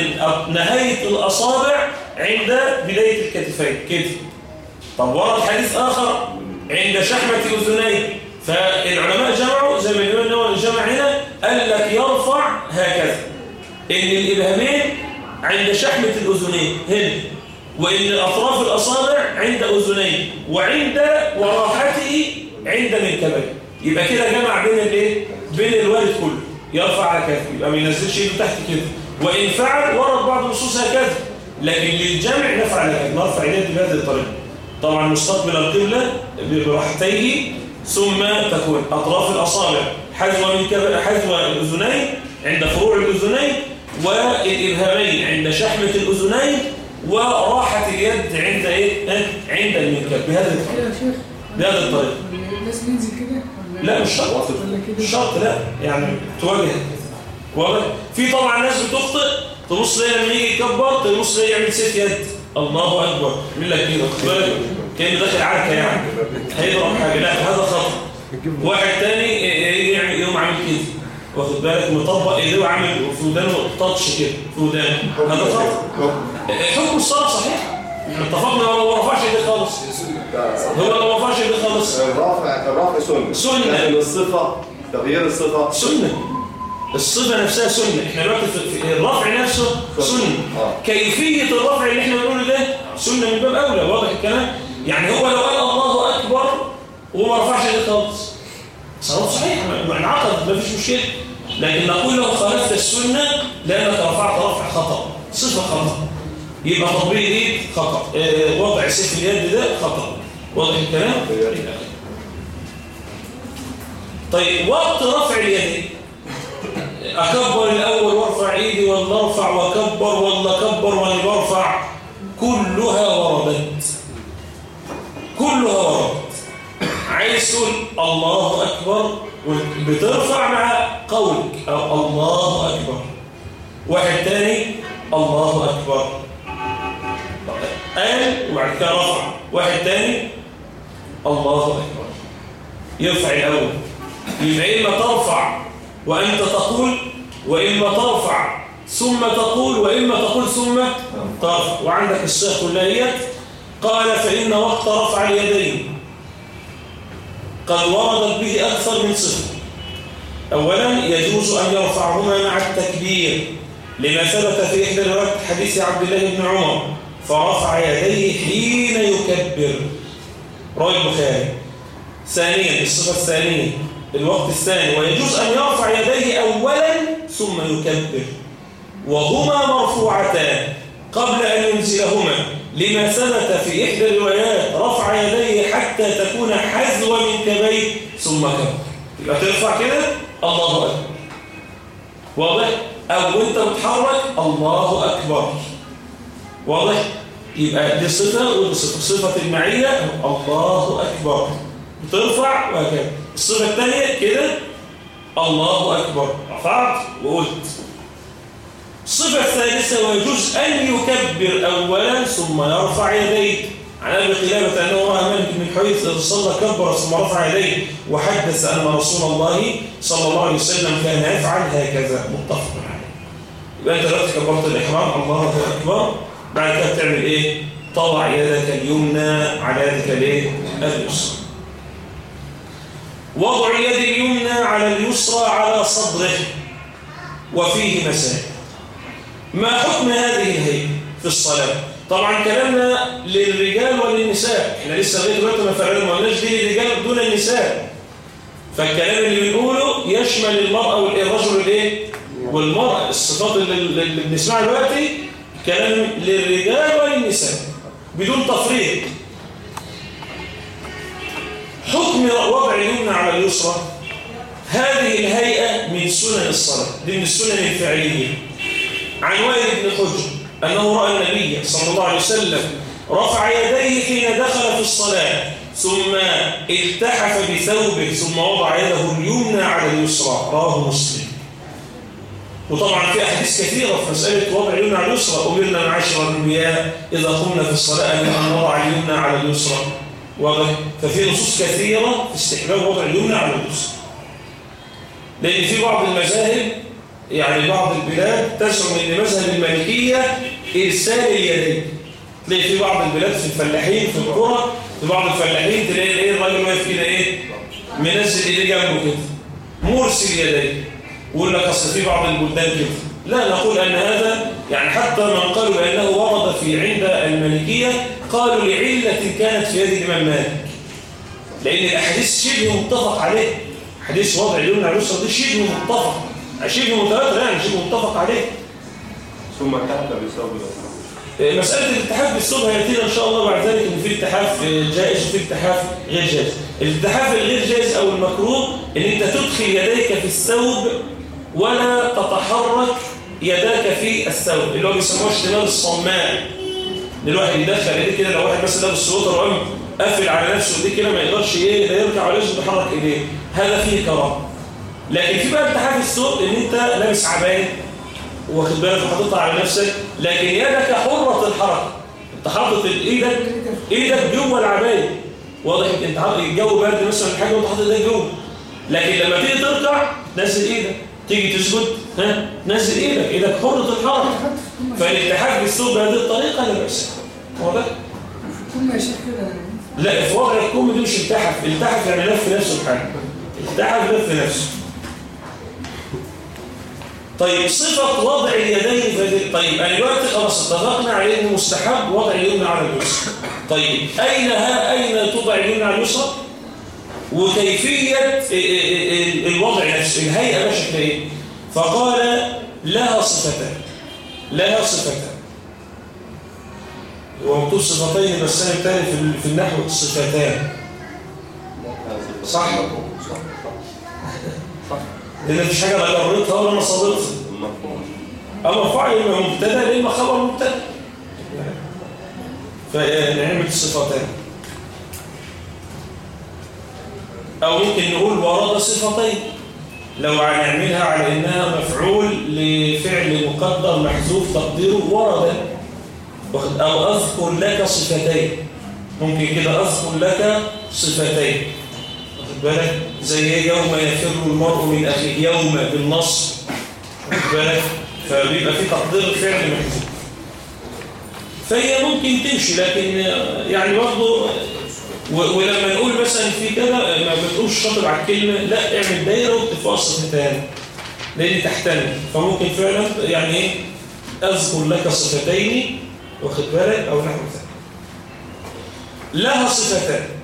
نهاية الأصابع عند بداية الكتفين. كده طب ورد حديث آخر عند شحمة الأذنين فالعلماء جمعوا زي ما الإمام النووي جمع هنا قال لك يرفع هكذا. إن الإبهامين عند شحمة الأذنين. هنا وإن أطراف الأصابع عند أذنين وعند وراحته عند منكبيه. يبقى كده جمع بين الايه؟ بين الوارد كله. يرفع هكذا يبقى ما ينزلش ايده تحت كده. وإن فعل ورد بعض النصوص هكذا لكن للجمع نفعل هكذا نرفع يديه بهذه الطريقة. طبعا مستقبل القبلة براحتيه ثم تكون أطراف الأصابع حذو من حذو الأذنين عند فروع الأذنين والإبهامين عند شحمة الأذنين وراحة اليد عند إيه؟ عند المنكب بهذا بهذه الطريقة. لازم ينزل كده؟ لا مش شرط مش شرط لا. يعني تواجه. واضح في طبعا ناس بتخطئ تبص ليه لما يجي يكبر تبص ليه يعمل سيف يد. الله أكبر. يعمل لك كده بالك كانه داخل عركه يعني. هيضرب حاجة. لا هذا خطأ. واحد تاني يعمل يوم عامل كده. واخد بالك؟ مطبق إيديه وعامل في ودانه تاتش كده في ودانه هذا خطأ. حكم. الصلاة صحيح. إحنا اتفقنا هو ما رفعش إيديه خالص؟ هو لو ما رفعش إيديه خالص. الرفع الرفع سنة. سنة. الصفة تغيير الصفة. سنة. الصفة نفسها سنة. إحنا دلوقتي الرفع نفسه سنة. آه. كيفية الرفع اللي إحنا بنقوله ده سنة من باب أولى واضح الكلام؟ يعني هو لو قال الله أكبر وما رفعش إيديه خالص. صلاة صحيح انعقد ما فيش مشكلة. لكن نقول لو خالفت السنة لأنك رفعت رفع خطأ. صفة خطأ. يبقى تطبيق ايد خطأ. آه وضع سيف اليد ده خطأ. واضح الكلام؟ طيب وقت رفع اليد. أكبر الأول وارفع إيدي ولا أرفع وأكبر ولا أكبر ولا برفع كلها وردت. كلها وردت. عايز تقول الله أكبر بترفع مع قولك. أو الله أكبر. واحد تاني الله أكبر. قال وبعد كده رفع. واحد تاني الله أكبر. يرفع الأول. يبقى إما ترفع وأنت تقول وإما ترفع ثم تقول وإما تقول ثم ترفع. وعندك الشيخ كلية قال فإن وقت رفع اليدين. قد وردت به أكثر من صفة أولا يجوز أن يرفعهما مع التكبير لما ثبت في إحدى روايات حديث عبد الله بن عمر فرفع يديه حين يكبر. رواه البخاري. ثانيا الصفة الثانية الوقت الثاني ويجوز أن يرفع يديه أولا ثم يكبر. وهما مرفوعتان قبل أن ينزلهما. لما ثبت في إحدى الروايات رفع يديه حتى تكون حذو من كبيه ثم كبر. يبقى ترفع كده الله أكبر. واضح؟ أو وأنت بتحرك الله أكبر. واضح؟ يبقى دي صفة ودي صفة. صفة المعية الله أكبر. بترفع وهكذا. الصفة الثانية كده الله أكبر. رفعت وقلت. الصفة الثالثة ويجوز أن يكبر أولا ثم يرفع يديه. عن أبي قلابة أنه رأى مالك بن حيث صلى كبر ثم رفع يديه وحدث أن رسول الله صلى الله عليه وسلم كان يفعل هكذا. متفق عليه. يبقى أنت دلوقتي كبرت الإحرام. الله أكبر. بعد كده بتعمل إيه؟ تضع يدك اليمنى على يدك الإيه؟ اليسرى. وضع اليد اليمنى على اليسرى على صدره. وفيه مسائل ما حكم هذه الهيئة في الصلاة؟ طبعا كلامنا للرجال وللنساء. إحنا لسه لغاية دلوقتي ما فرقنا ما قلناش دي للرجال دون النساء. فالكلام اللي بنقوله يشمل المرأة والرجل الايه والمرأة. الصفات اللي, بنسمعها دلوقتي كلام للرجال وللنساء بدون تفريق. حكم وضع اليمنى على اليسرى. هذه الهيئة من سنن الصلاة دي من السنن الفعلية. عن وائل بن حجر أنه رأى النبي صلى الله عليه وسلم رفع يديه حين دخل في الصلاة ثم التحف بثوبه ثم وضع يده اليمنى على اليسرى. رواه مسلم. وطبعا في أحاديث كثيرة في مسألة وضع اليمنى على اليسرى. أمرنا معاشر الأنبياء إذا قمنا في الصلاة أن نضع اليمنى على اليسرى. واضح ففي نصوص كثيرة في استحباب وضع اليمنى على اليسرى. لأن في بعض المذاهب يعني بعض البلاد تزعم إن مذهب المالكية إرسال اليدين. تلاقي في بعض البلاد في الفلاحين في القرى في بعض الفلاحين تلاقي إيه الراجل واقف كده إيه منزل إيديه جنبه كده. مرسل يديه. ويقول لك أصل في بعض البلدان كده. لا نقول أن هذا يعني حتى من قالوا بأنه ورد في عند المالكية قالوا لعلة كانت في يد الإمام مالك. لأن الأحاديث شبه متفق عليه. حديث وضع اليمنى على اليسرى دي شبه متفق. شبه متواتر يعني شبه متفق عليه. ثم تحت بثوب مسألة الالتحاف بالثوب هيأتينا إن شاء الله بعد ذلك إن في التحاف جائز وفي التحاف غير جائز. الالتحاف الغير جائز أو المكروه إن أنت تدخل يديك في الثوب ولا تتحرك يداك في الثوب. اللي هو بيسموه اشتمال الصماء الواحد يدخل ايديه كده لو واحد بس لابس سويتر وقام قافل على نفسه ايديه كده ما يقدرش إيه لا يركع ولا يحرك ايديه هذا فيه كراهه لكن في بقى التحاف الثوب إن أنت لابس عباية واخد بالك وحاططها على نفسك لكن يدك حرة الحركة. أنت حاطط إيدك إيدك جوه العباية. واضح أنت حاطط الجو برد مثلا حاجة وأنت حاطط إيدك جوه. لكن لما تيجي تركع نزل إيدك. تيجي تسجد ها نزل إيدك. إيدك حرة الحركة. فالالتحاف بالثوب بهذه الطريقة لا بأس. واضح؟ لا في وضع الكم دي مش التحف التحف يعني لف نفسه بحاجه التحف لف نفسه. طيب صفة وضع اليدين في طيب أنا دلوقتي خلاص اتفقنا على إنه مستحب وضع اليمنى على اليسرى. طيب أين ها أين توضع اليمنى على اليسرى؟ وكيفية ال- ال- ال- الوضع نفسه الهيئة بقى شكلها إيه؟ فقال لها صفتان. لها صفتان. هو مكتوب صفتين بس أنا في النحو صفتان. صح؟ لأن مفيش حاجة لا جريتها ولا نصبتها أما فعل إما مبتدأ لإما خبر مبتدأ؟ فنعمة الصفتين أو ممكن نقول ورد صفتين. لو هنعملها على إنها مفعول لفعل مقدر محذوف تقديره ورد أو أذكر لك صفتين. ممكن كده أذكر لك صفتين. واخد بالك؟ زي إيه؟ يوم يفر المرء من أخيه يوم بالنص واخد بالك؟ فبيبقى في تقدير فعل محذوف. فهي ممكن تمشي لكن يعني برضه ولما نقول مثلا في كده ما بتقولش شاطر على الكلمة لا اعمل دايرة واكتب صفتان لأن تحتمل. فممكن فعلا يعني إيه؟ أذكر لك صفتين واخد بالك؟ أو نحو ذلك. لها صفتان.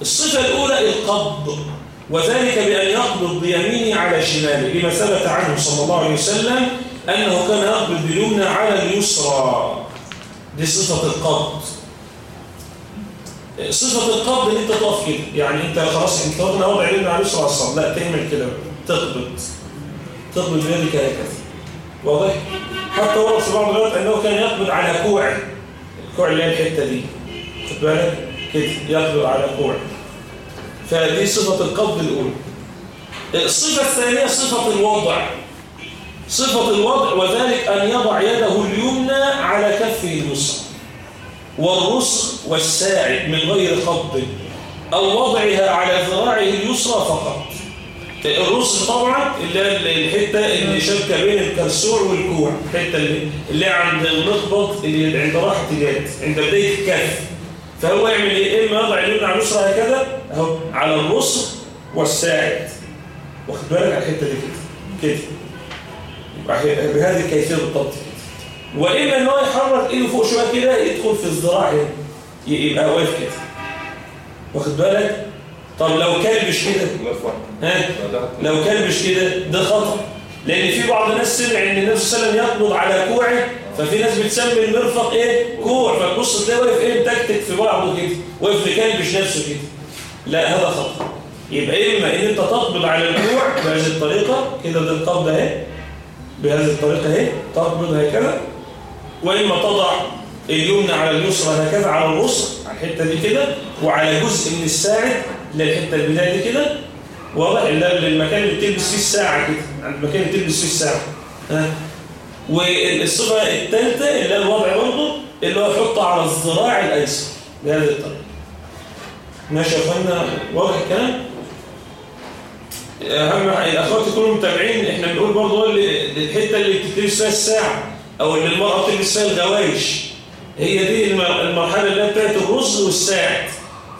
الصفة الأولى القبض وذلك بأن يقبض بيمينه على شماله لما ثبت عنه صلى الله عليه وسلم أنه كان يقبض باليمنى على اليسرى. دي صفة القبض. صفة القبض إن أنت تقف كده يعني أنت خلاص أنت واخد وضع اليمنى على اليسرى الصدر لا تعمل كده تقبض. تقبض بيدك هكذا. واضح؟ حتى ورد في بعض الوقت أنه كان يقبض على كوعه. الكوع اللي هي الحتة دي خد بالك؟ كده يقبض على كوعه فدي صفة القبض الأولى. الصفة الثانية صفة الوضع. صفة الوضع وذلك أن يضع يده اليمنى على كفه اليسرى والرسغ والساعد من غير خط أو وضعها على ذراعه اليسرى فقط. الرسغ طبعا اللي هي الحتة اللي شابكه بين الكرسوع والكوع. الحتة اللي اللي عند المخبط اللي عند راحة اليد عند بداية الكف فهو يعمل إيه؟ إما يضع اليمنى على اليسرى هكذا أهو على الرسغ والساعد. واخد بالك؟ على الحتة دي كده. كده. بهذه الكيفية بالضبط كده. وإما إن هو يحرك إيده فوق شوية كده يدخل في الذراع هنا. يبقى واقف كده. واخد بالك؟ طب لو كلبش كده نرفع ها؟ لو كلبش كده ده خطأ. لأن في بعض الناس سمع إن النبي صلى الله عليه وسلم يقبض على كوعه ففي ناس بتسمي المرفق إيه؟ كوع فتبص تلاقيه واقف إيه؟ متكتك في بعضه كده واقف مكلبش نفسه كده. لا هذا خطأ. يبقى إما إن أنت تقبض على الكوع بهذه الطريقة. كده ده القبض أهي بهذه الطريقة أهي تقبض هكذا. وإما تضع اليمنى على اليسرى هكذا على الرسغ على الحتة دي كده وعلى جزء من الساعد الحتة البداية دي كده. واضح؟ اللي المكان اللي بتلبس فيه الساعة كده. المكان اللي بتلبس فيه الساعة. ها؟ والصفة الثالثة اللي هي الوضع برضه اللي هو يحطها على الذراع الأيسر بهذه الطريقة. ماشي يا أخوانا؟ واضح الكلام؟ أهم حاجة الأخوات يكونوا متابعين. إحنا بنقول برضه الحتة اللي بتلبس فيها الساعة أو اللي المرأة بتلبس فيها الغوايش. هي دي الم- المرحلة اللي هي بتاعت الرسل والساعد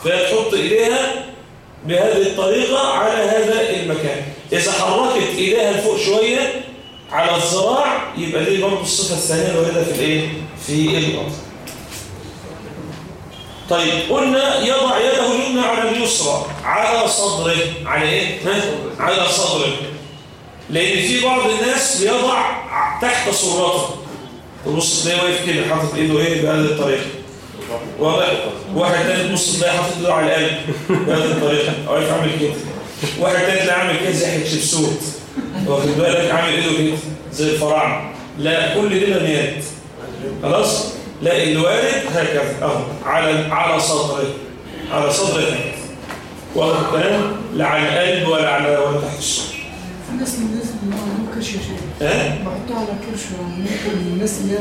فهي تحط إيديها بهذه الطريقة على هذا المكان. إذا حركت إيديها لفوق شوية على الذراع يبقى دي برضه الصفة الثانية الواردة في الإيه؟ في الأرض. طيب قلنا يضع يده اليمنى على اليسرى على صدره. على إيه؟ على صدره. لأن في بعض الناس بيضع تحت سرته تبص تلاقيه واقف كده حاطط إيده إيه بهذه الطريقة واضح؟ واحد تاني تبص تلاقيه حاطط إيده على القلب بهذه الطريقة أو واقف عامل كده. واحد تاني تلاقيه عامل كده زي حتشبسوت واخد بالك؟ عامل ايده كده زي الفراعنة. لا كل دي لميات خلاص؟ لا الوارد هكذا. أهو على على صدره على صدره واضح الكلام؟ لا على القلب ولا على ولا تحت. الصدر في ناس من الناس اللي عندهم كرش يا شيخ ها بحطها على كرش ممكن الناس اللي هي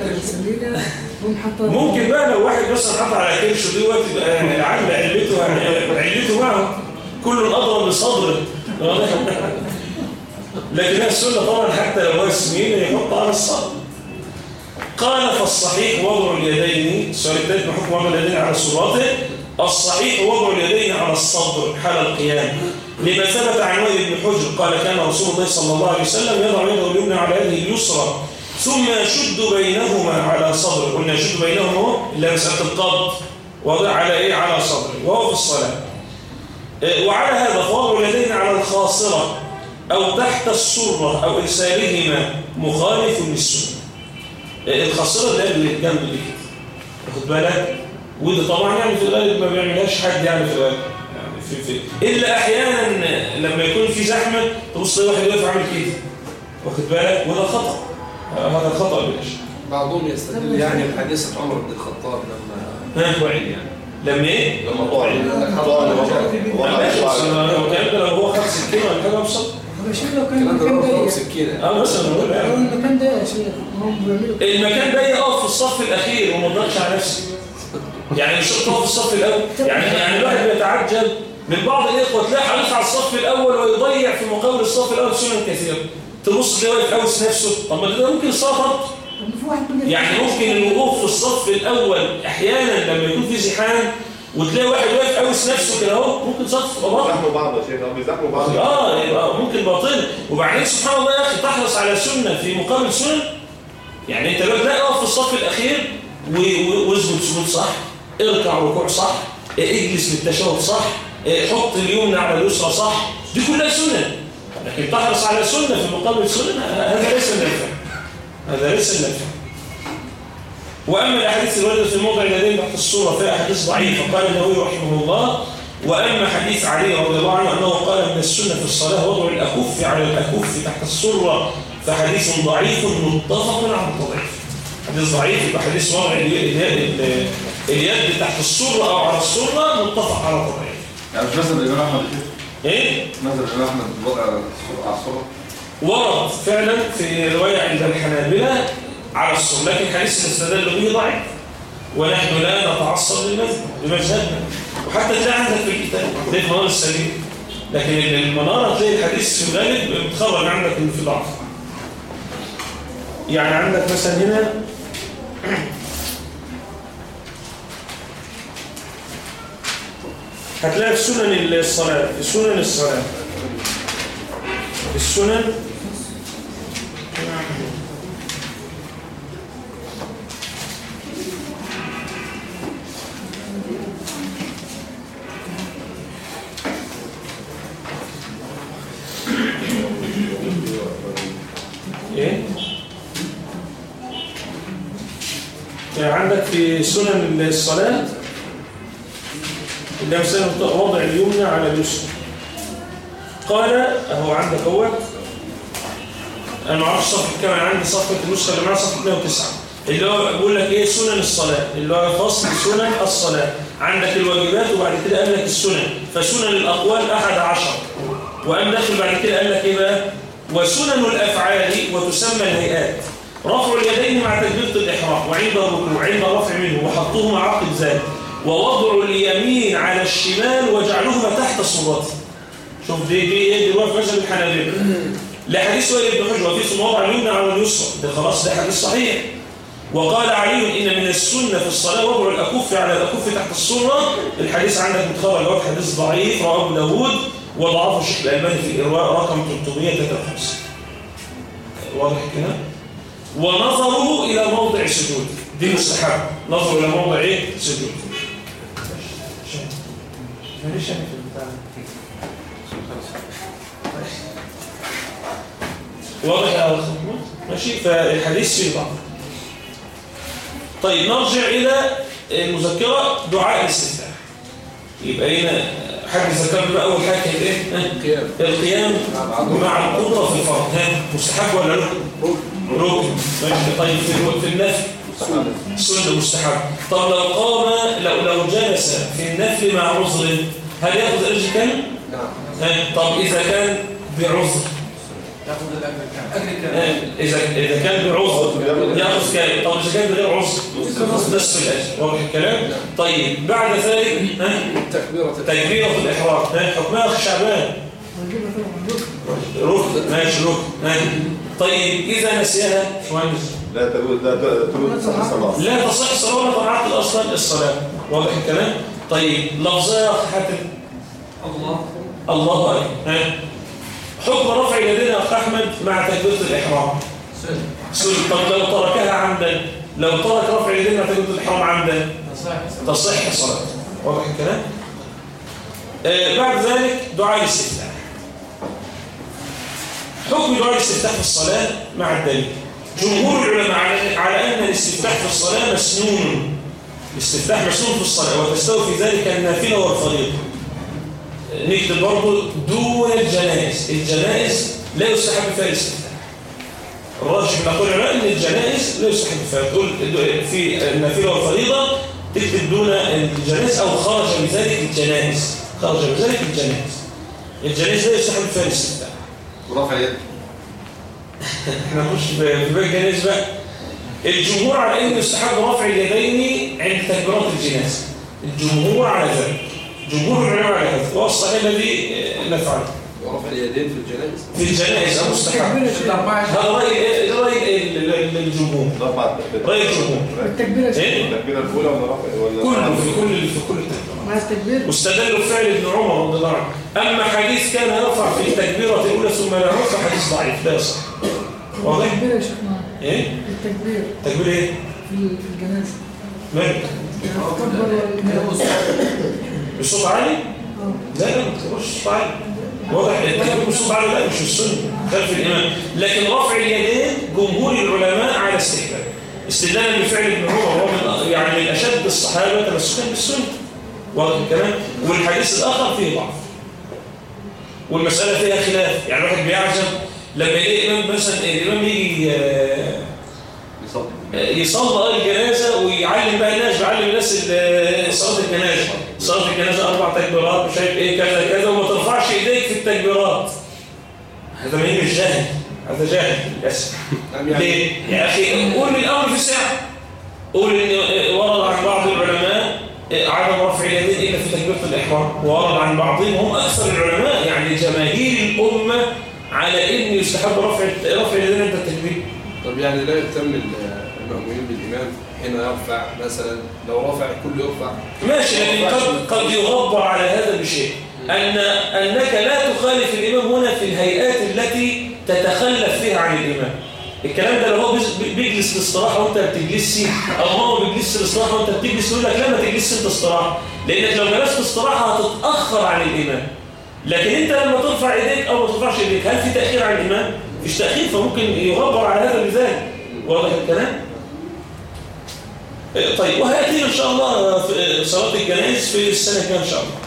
حاطها ممكن بقى لو واحد مثلا حط على كرشه دلوقتي بقى العامل علته علته معه. كل اضرب بصدره واضح؟ لكن السنة طبعا حتى لو هو سمين يحط على الصدر قال فالصحيح وضع اليدين السؤال الثالث ما حكم وضع اليدين على صراطه الصحيح وضع اليدين على الصدر حال القيام. لما ثبت عن وائل بن حجر قال كان رسول الله صلى الله عليه وسلم يضع يده اليمنى على يده اليسرى ثم يشد بينهما على صدره قلنا يشد بينهما مسألة القبض. وضع على إيه؟ على صدره وهو في الصلاة. إيه، وعلى هذا فوضع اليدين على الخاصرة. أو تحت السرة أو إرسالهما مخالف للسنة. الخاصرة اللي هي اللي جنب دي. كده واخد بالك؟ وده طبعا يعني في الغالب ما بيعملهاش حد يعني في الغالب. يعني في في إلا أحيانا لما يكون في زحمة تبص تلاقي واحد واقف عامل كده. واخد بالك؟ وده خطأ. هذا خطأ بلاش بعضهم يستدل يعني بحادثة عمر بن الخطاب لما؟ وعد يعني. لما إيه؟ لما طعن هو كان لو هو خد سكينه ولا حاجة أبسط. لو كان ده المكان ضيق سكينة آه مثلا بقول لو يعني المكان ضيق يا شيخ هم بيعملوا كده. المكان ده يقف في الصف الأخير وما تضغطش على نفسك يعني مش في الصف الأول. يعني يعني الواحد بيتعجب من بعض الإخوة تلاقي حريص على الصف الأول ويضيع في مقابل الصف الأول سنن كثيرة. تبص تلاقيه واقف قوس نفسه. طب ما ده ممكن بيجي- يعني ممكن الوقوف في الصف الأول أحيانا لما يكون في زحام وتلاقي واحد واقف قوس نفسه كده اهو ممكن صف تبقى باطل بعض يا شيخ بيزحموا بعض. آه يبقى ممكن باطل. وبعدين سبحان الله يا أخي تحرص على سنة في مقابل سنه يعني أنت دلوقتي لا اقف في الصف الأخير و- و- واسجد سجود صح اركع ركوع صح اجلس بالتشهد صح حط اليمنى على اليسرى صح. دي كلها سنن لكن تحرص على سنة في مقابل سنه هذا ليس النافع هذا ليس النافع وأما الأحاديث الواردة في موضع اليدين تحت الصورة فيها احاديث ضعيفه قال النووي رحمه الله وأما حديث علي رضي الله عنه أنه قال من السنة في الصلاة وضع الأكف على الأكف تحت السره فحديث ضعيف متفق على الضعيف. حديث ضعيف يبقى حديث وضع الي- اليد ال- اليد تحت السره أو على السره متفق على الضعيف. يعني مش مثلا الإمام أحمد كده؟ إيه؟ مثلا الإمام أحمد وضع الصورة على الصورة؟ ورد فعلا في رواية عند الحنابلة على السنة لكن حديث الاستدلال به ضعيف. ونحن لا نتعصب لمذهبنا وحتى تلاقي عندك في الكتاب. تلاقي في نار السبيل لكن المنارة تلاقي الحديث في الغالب متخرج عندك إن في ضعف. يعني عندك مثلا هنا هتلاقي في سنن الصلاة في سنن الصلاة. السنن إيه يعني عندك في سنن الصلاة. اللي مثلا وضع اليمنى على اليسرى. قال أهو عندك هو أنا ما أعرفش صفحة كام عندي صفحة النسخة اللي معايا صفحة 109 اللي هو بيقول لك إيه؟ سنن الصلاة. اللي هو فصل سنن الصلاة. عندك الواجبات وبعد كده قال لك السنن. فسنن الأقوال أحد عشر. وقام داخل بعد كده قال لك إيه بقى؟ وسنن الأفعال وتسمى الهيئات. رفع اليدين مع تكبيره الإحرام وعند الركوع عند الرفع منه وحطهما عقب ذلك. ووضع اليمين على الشمال وجعلهما تحت صورته. شوف دي دي إيه دي في مذهب الحنابلة. لحديث وائل بن حجر وفي وضع اليمنى على اليسرى. ده خلاص ده حديث صحيح. وقال علي إن من السنة في الصلاة وضع الأكف على الأكف تحت الصورة. الحديث عندك متخرج هو حديث ضعيف رواه أبو داوود وضعفه الشيخ الألباني في الارواء رقم 353 واضح كده؟ ونظره إلى موضع سجود دي مستحب. نظره إلى موضع إيه؟ سجود في واضح يا محمود؟ ماشي. فالحديث فيه ضعف طيب نرجع إلى المذكرة دعاء الاستفتاح يبقى هنا حد ذكر بقى أول حاجة كانت إيه؟ القيام. القيام مع القدرة في الفرض. ها؟ مستحب ولا ركن؟ ركن ماشي طيب في النفل سنة مستحب. طب لو قام لو لو جلس في النفل مع عذر هل يأخذ أجر كامل؟ نعم. ها؟ طب إذا كان بعذر. إذا إذا كان بعذر يأخذ كام طب إذا كان بغير عذر نصف الأجر. واضح الكلام؟ طيب بعد ذلك ها؟ تكبيرة الإحرام. ها حكمها شعبان ركن. ماشي ركن. طيب إذا نسيها مهندس لا تقول لا تقول صح الصلاة. لا تصح صلاة ولا تعطل أصلا الصلاة. واضح الكلام؟ طيب لفظية حاتم الله. الله أكبر. ها؟ حكم رفع اليدين يا أخ أحمد مع تكبيرة الإحرام. سوري. طب لو تركها عمدا لو ترك رفع اليدين مع تكبيرة الإحرام عمدا تصح. تصح صلاة واضح الكلام؟ آه بعد ذلك دعاء الاستفتاح حكم دعاء الاستفتاح في الصلاة مع الدليل. جمهور العلماء على أن الاستفتاح في الصلاة مسنون. الاستفتاح مسنون في الصلاة وتستوي في ذلك النافلة والفريضة. نكتب برضه دون الجنائز. الجنائز لا يستحب فيها الاستفتاح. الراجح من أقول العلماء أن الجنائز لا يستحب فيها. تقول في النافلة والفريضة تكتب دون الجنائز أو خرج بذلك الجنائز. خرج بذلك الجنائز. الجنائز لا يستحب فيها الاستفتاح. ورفع اليد إحنا نخش في في باب الجنائز بقى. الجمهور على أن يستحب رفع اليدين عند تكبيرات الجنازة. الجمهور على ذلك. جمهور العلماء على هذا والصحيح الذي آه، نفعله. ورفع اليدين في الجنائز في الجنائز مستحب هذا رأي رأي ال- ال- الجمهور رفع رأي الجمهور. التكبيرة إيه؟ التكبيرة الأولى ولا رفع ولا كله في كل في كل واستدلوا بفعل ابن عمر رضي الله عنه. أما حديث كان يرفع في التكبيرة الأولى ثم لا يرفع حديث ضعيف لا يصح. واضح؟ التكبير يا إيه؟ التكبير. تكبير إيه؟ في الجنازة. كبر بالصوت عالي؟ آه. لا لا ما تكبرش الصوت عالي. واضح؟ التكبير بالصوت عالي لا مش السنة. خلف الإمام. لكن رفع اليدين جمهور العلماء على استحباب. استدلالا بفعل ابن عمر وهو من يعني من أشد الصحابة تمسكا بالسنة. واضح الكلام؟ والحديث الآخر فيه ضعف. والمسألة فيها خلاف. يعني واحد بيعجب لما يلاقي إمام مثلا الإمام يجي آه، يصلي. يصلي الجنازة ويعلم بقى الناس بيعلم الناس ال- صلاة الجنازة. صلاة الجنازة أربع تكبيرات مش عارف إيه كذا كذا وما ترفعش إيديك في التكبيرات. هذا ما مش جاهل هذا جاهل للأسف ليه؟ يا أخي قول الأمر في ساعة قول إن ورد عن بعض العلماء عدم رفع اليدين إلا في تكبيرة الإحرام. وورد عن بعضهم هم أكثر العلماء يعني جماهير الأمة على إن يستحب رفع رفع اليدين عند التكبير طب يعني لا يهتم ال- المأمومين بالإمام حين يرفع مثلا؟ لو رفع الكل يرفع. ماشي لكن قد قد يغبر على هذا بشيء. أن أنك لا تخالف الإمام هنا في الهيئات التي تتخلف فيها عن الإمام. الكلام ده لو هو بيجلس الاستراحة وانت ما بتجلسش أو هو بيجلس الاستراحة وانت بتجلس يقول لك لا ما تجلسش انت استراحة لأنك لو جلست استراحة هتتأخر عن الإمام لكن أنت لما ترفع إيديك أو ما ترفعش إيديك هل في تأخير عن الإمام؟ مفيش تأخير فممكن يغبر على هذا بذلك واضح الكلام؟ طيب وهيأتينا إن شاء الله في صلاة الجنائز في السنة الجاية إن شاء الله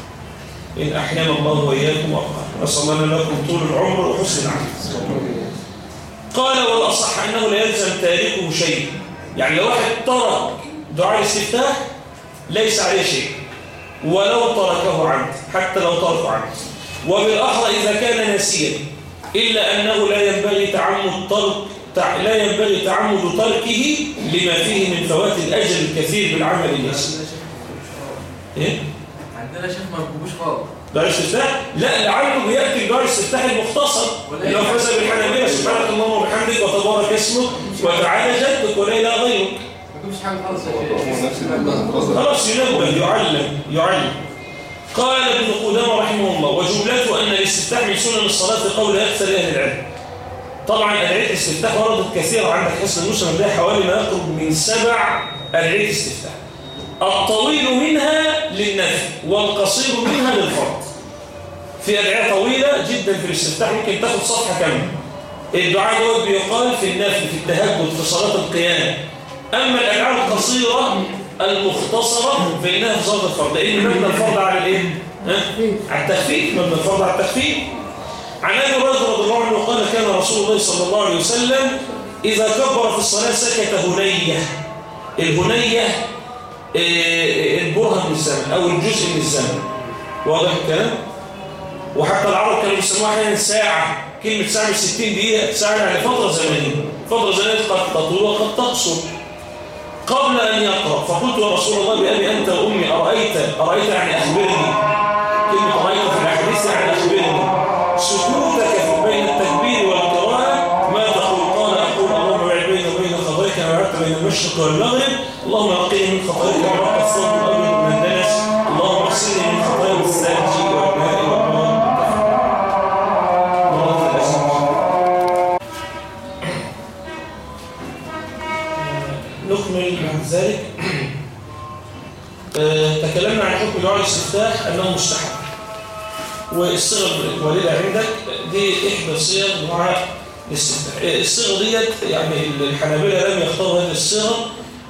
إن أحيانا الله وإياكم وأبقى نسأل الله لكم طول العمر وحسن العمل قال والأصح أنه لا يلزم تاركه شيء. يعني لو واحد ترك دعاء الاستفتاح ليس عليه شيء. ولو تركه عمد حتى لو تركه عمد. وبالأحرى إذا كان ناسيا إلا أنه لا ينبغي تعمد ترك لا ينبغي تعمد تركه لما فيه من فوات الأجر الكثير بالعمل اليسير. إيه؟ عندنا شيخ ما ركبوش خالص. دار الاستفتاح لا لعله بيأتي دار الاستفتاح المختصر. اللي هو فاز بالحنابلة سبحانك اللهم وبحمدك وتبارك اسمك وتعالى جدك ولا إله غيرك. ما ركبوش حاجة خالص يا هو شيخ نفس المنطقة. خلاص. ينبه يعلم يعلم. قال ابن قدامة رحمه الله وجملته أن الاستفتاح من سنن الصلاة قول أكثر أهل العلم. طبعا أدعية الاستفتاح وردت كثيرة عندك حسن المسلم ده حوالي ما يقرب من سبع أدعية استفتاح الطويل منها للنفي والقصير منها للفرض في أدعية طويلة جدا في الاستفتاح ممكن تاخد صفحة كاملة. الدعاء دوت بيقال في النفل في التهجد في صلاة القيام. أما الأدعاء القصيرة المختصرة فإنها في صلاة الفرض. لأن مبنى الفرض على الإيه؟ على التخفيف. مبنى الفرض على التخفيف. عن أبي هريرة رضي الله عنه قال كان رسول الله صلى الله عليه وسلم إذا كبر في الصلاة سكت هنية. الهنية آه، البرهة من الزمن أو الجزء من الزمن. واضح الكلام؟ وحتى العرب كانوا بيسموها أحيانا ساعة كلمة ساعة من 60 دقيقة ساعة يعني فترة زمنية. فترة زمنية قد تطول وقد تقصر. قبل أن يقرأ فقلت يا رسول الله بأبي أنت وأمي أرأيت أرأيت يعني أخبرني؟ كلمة رأيت في الأحاديث يعني أخبرني. سكوتك بين التكبير والقراءة ما تقول؟ قال أقول اللهم بعد بيني وبين خطاياك بعدت بين المشرق والمغرب. اللهم أقيني من خطاياك وما الثوب الاستفتاح أنه مستحب والصيغة الوالدة عندك دي إحدى صيغ دعاء الاستفتاح. الصيغة ديت يعني الحنابلة لم يختاروا هذه الصيغة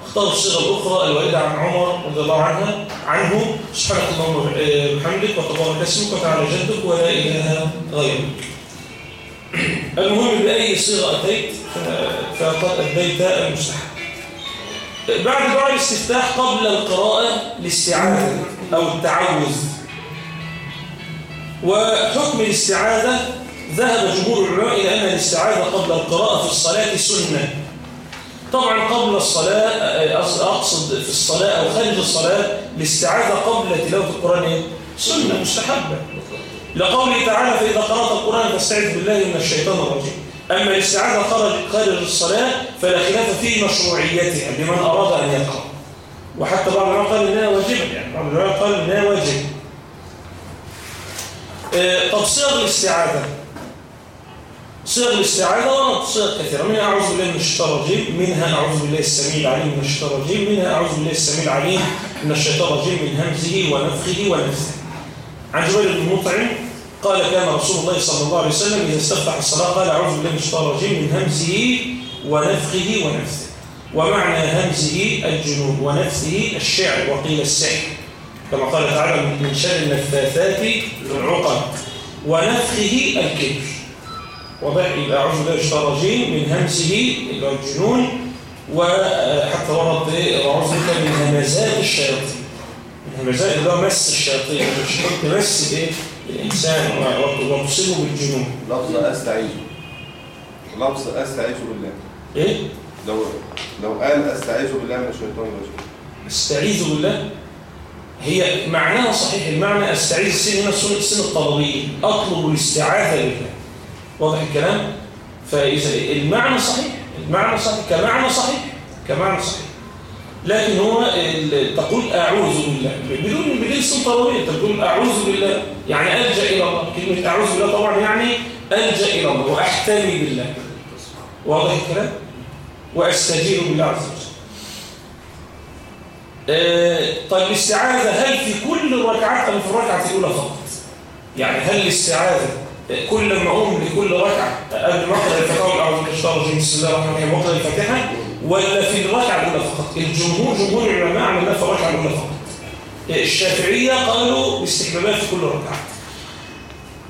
اختاروا الصيغة الأخرى الوالدة عن عمر رضي الله عنها عنه. سبحانك اللهم وبحمدك وتبارك اسمك وتعالى جدك ولا إله غيرك. المهم بأي صيغة أتيت فقد أديت المستحب بعد دعاء الاستفتاح قبل القراءة الاستعاذة أو التعوذ. وحكم الاستعاذة ذهب جمهور العلماء إلى أن الاستعاذة قبل القراءة في الصلاة سنة. طبعا قبل الصلاة أقصد- في الصلاة أو خارج الصلاة الاستعاذة قبل تلاوة القرآن؟ سنة مستحبة. لقوله تعالى فإذا قرأت القرآن فاستعذ بالله من الشيطان الرجيم. أما الاستعاذة خارج خارج الصلاة فلا خلاف في مشروعيتها لمن أراد أن يقرأ. وحتى بعض العلماء قال إنها واجبة يعني بعض العلماء قال إنها واجبة. آه، طب صيغ الاستعاذة. صيغ الاستعاذة ورد صيغ كثيرة. منها أعوذ بالله من الشيطان الرجيم منها أعوذ بالله السميع العليم من الشيطان الرجيم منها أعوذ بالله السميع العليم من الشيطان الرجيم من همزه ونفخه ونفسه عن جبير بن مطعم قال كان رسول الله صلى الله عليه وسلم إذا استفتح الصلاة قال أعوذ بالله من الشيطان الرجيم من همزه ونفخه ونفسه ومعنى همزه الجنون ونفسه الشعر وقيل السحر كما قال تعالى من شر النفاثات العقد. ونفخه الكبر. وضع يبقى أعوذ بالله من الشيطان الرجيم من همزه اللي هو الجنون وحتى ورد؟ أعوذ بك من همزات الشياطين. من همزات اللي هو مس الشياطين الشيطان تمس إيه؟ الإنسان و- وتصيبه بالجنون. لفظ أستعيذ. لفظ أستعيذ بالله. إيه؟ لو لو قال أستعيذ بالله من الشيطان الرجيم. أستعيذ بالله؟ هي معناها صحيح. المعنى أستعيذ السن هنا السن السن الطلبية أطلب الاستعاذة بالله. واضح الكلام؟ فإذا المعنى صحيح. المعنى صحيح. كمعنى صحيح. كمعنى صحيح. لكن هو تقول أعوذ بالله. بدون بدون سن طلبية تقول أعوذ بالله. يعني ألجأ إلى الله. كلمة أعوذ بالله طبعا يعني ألجأ إلى الله وأحتمي بالله. واضح الكلام؟ وأستجير بالله عز وجل. آه، طيب الاستعاذة هل في كل الركعات أم في الركعة الأولى فقط؟ يعني هل الاستعاذة كل ما أقوم لكل ركعة قبل ما أقرأ الفاتحة أعوذ بالله الرجيم بسم الله الرحمن الرحيم وأقرأ الفاتحة ولا في الركعة الأولى فقط؟ الجمهور جمهور العلماء عملناها في الركعة الأولى فقط. الشافعية قالوا استحبابات في كل ركعة.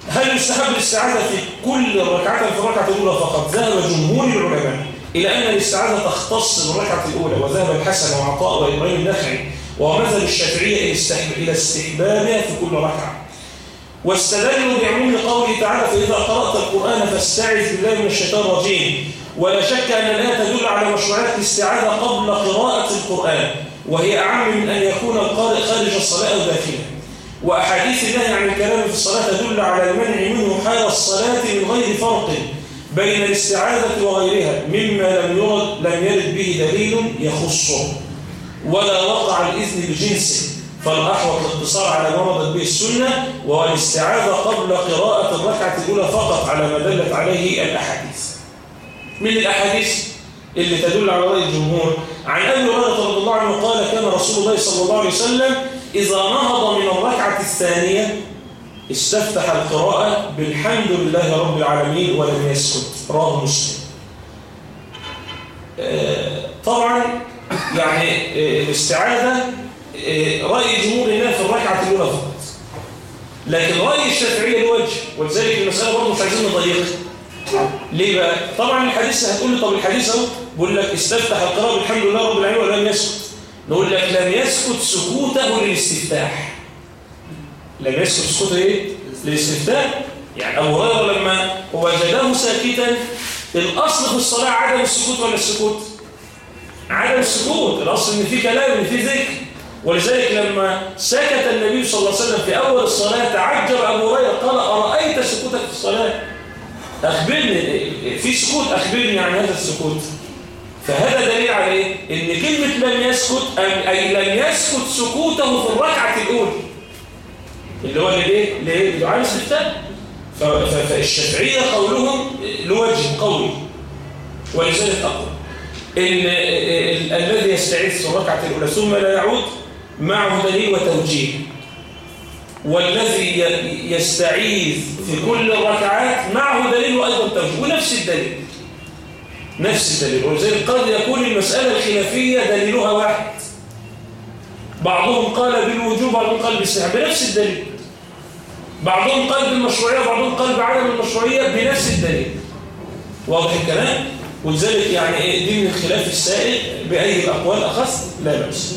هل يستحب الاستعاذة في كل أم في الركعة الأولى فقط؟ ذهب جمهور العلماء إلى أن الاستعاذة تختص بالركعة الأولى وذهب الحسن وعطاء وإبراهيم النخعي ومذهب الشافعية إلى استحبابها في كل ركعة واستدلوا بعموم قوله تعالى فإذا قرأت القرآن فاستعذ بالله من الشيطان الرجيم. ولا شك أن الآية تدل على مشروعية الاستعاذة قبل قراءة القرآن وهي أعم من أن يكون القارئ خارج الصلاة أو داخلها. وأحاديث الله عن الكلام في الصلاة تدل على المنع منه حال الصلاة من غير فرق بين الاستعاذة وغيرها مما لم يرد لم يرد به دليل يخصه. ولا وقع الإذن بجنسه. فالأحوط الاقتصار على ما وردت به السنة والاستعاذة قبل قراءة الركعة الأولى فقط على ما دلت عليه الأحاديث. من الأحاديث اللي تدل على رأي الجمهور؟ عن أبي هريرة رضي الله عنه قال كان رسول الله صلى الله عليه وسلم إذا نهض من الركعة الثانية استفتح القراءة بالحمد لله رب العالمين ولم يسكت. رواه مسلم. آه، طبعا يعني آه، الاستعاذة رأي جمهور الناس في الركعة الأولى فقط. لكن رأي الشافعية له وجه ولذلك المسألة برضه مش عايزين نضيقها ليه بقى؟ طبعا الحديث هتقول لي طب الحديث أهو بيقول لك استفتح القراءة بالحمد لله رب العالمين ولم يسكت. نقول لك لم يسكت سكوته للاستفتاح. لم يسكت سكوته إيه؟ للاستفتاح. يعني أبو هريرة لما وجده ساكتا الأصل في الصلاة عدم السكوت ولا السكوت؟ عدم السكوت. الأصل إن في كلام إن في ذكر. ولذلك لما سكت النبي صلى الله عليه وسلم في أول الصلاة تعجب أبو هريرة قال أرأيت سكوتك في الصلاة؟ أخبرني في سكوت أخبرني عن هذا السكوت فهذا دليل على إيه؟ إن كلمة لم يسكت أي لم يسكت سكوته في الركعة الأولى اللي هو ليه؟ ليه؟ لدعاء الاستفتاء ف- ف- فالشافعية قولهم لوجه قوي ولذلك أقول الذي يستعيذ في الركعة الأولى ثم لا يعود معه دليل وتوجيه. والذي يستعيذ في كل الركعات معه دليل وأيضا توجيه. ونفس الدليل. نفس الدليل. ولذلك قد يكون المسألة الخلافية دليلها واحد. بعضهم قال بالوجوب بعضهم قال بالاستحباب. بنفس الدليل. بعضهم قال بالمشروعية بعضهم قال بعدم المشروعية. بنفس الدليل. واضح الكلام؟ ولذلك يعني إيه دي من الخلاف السائل بأي الأقوال أخذ لا بأس.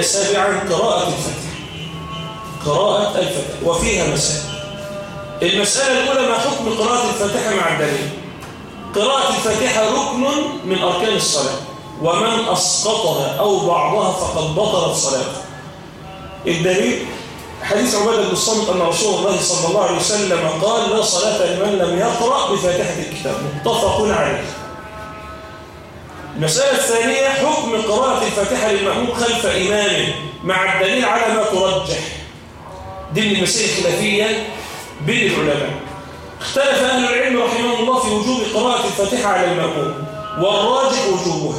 سابعا قراءة الفتح قراءة الفتح وفيها مسائل. المسألة الأولى ما حكم قراءة الفاتحة مع الدليل؟ قراءة الفاتحة ركن من أركان الصلاة. ومن أسقطها أو بعضها فقد بطلت صلاته الدليل حديث عبادة بن أن رسول الله صلى الله عليه وسلم قال لا صلاة لمن لم يقرأ بفاتحة الكتاب. متفق عليه. المسألة الثانية حكم قراءة الفاتحة للمأموم خلف إمامه مع الدليل على ما ترجح. دي من المسائل الخلافية بين العلماء. اختلف أهل العلم رحمهم الله في وجوب قراءة الفاتحة على المأموم والراجح وجوبها.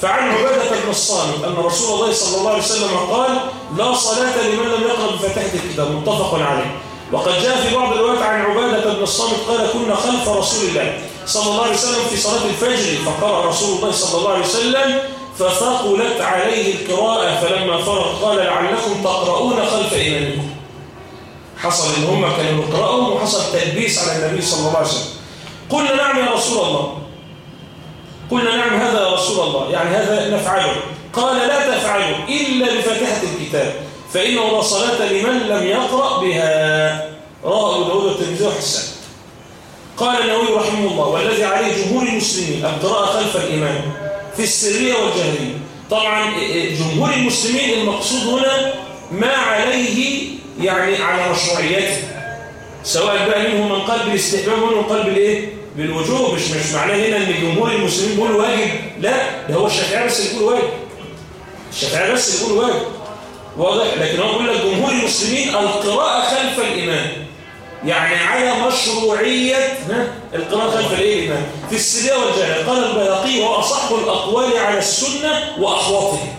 فعن عبادة بن الصامت أن رسول الله صلى الله عليه وسلم قال لا صلاة لمن لم يقرأ بفاتحة الكتاب. متفق عليه. وقد جاء في بعض الروايات عن عبادة بن الصامت قال كنا خلف رسول الله. صلى الله عليه وسلم في صلاة الفجر فقرأ رسول الله صلى الله عليه وسلم فثقلت عليه القراءة فلما فرغ قال لعلكم تقرؤون خلف إمامكم حصل إن هم كانوا يقرأهم وحصل تلبيس على النبي صلى الله عليه وسلم. قلنا نعم يا رسول الله. قلنا نعم هذا يا رسول الله يعني هذا نفعله. قال لا تفعله إلا بفاتحة الكتاب فإنه لا صلاة لمن لم يقرأ بها. رواه أبو داود والترمذي وحسن. قال النووي رحمه الله والذي عليه جمهور المسلمين القراءة خلف الإمام في السرية والجهرية طبعا جمهور المسلمين المقصود هنا ما عليه يعني على مشروعيته. سواء بقى منهم من قال بالاستحباب ومنهم من قال بالإيه؟ بالوجوب. مش مش معناه هنا إن جمهور المسلمين بيقولوا واجب. لا ده هو الشافعي بس اللي بيقول واجب. الشافعي بس اللي بيقول واجب. واضح؟ لكن هو بيقول لك جمهور المسلمين القراءة خلف الإمام يعني على مشروعية القراءة خلف الإمام في السرية والجهل قال البيهقي هو أصح الأقوال على السنة وأحوطها.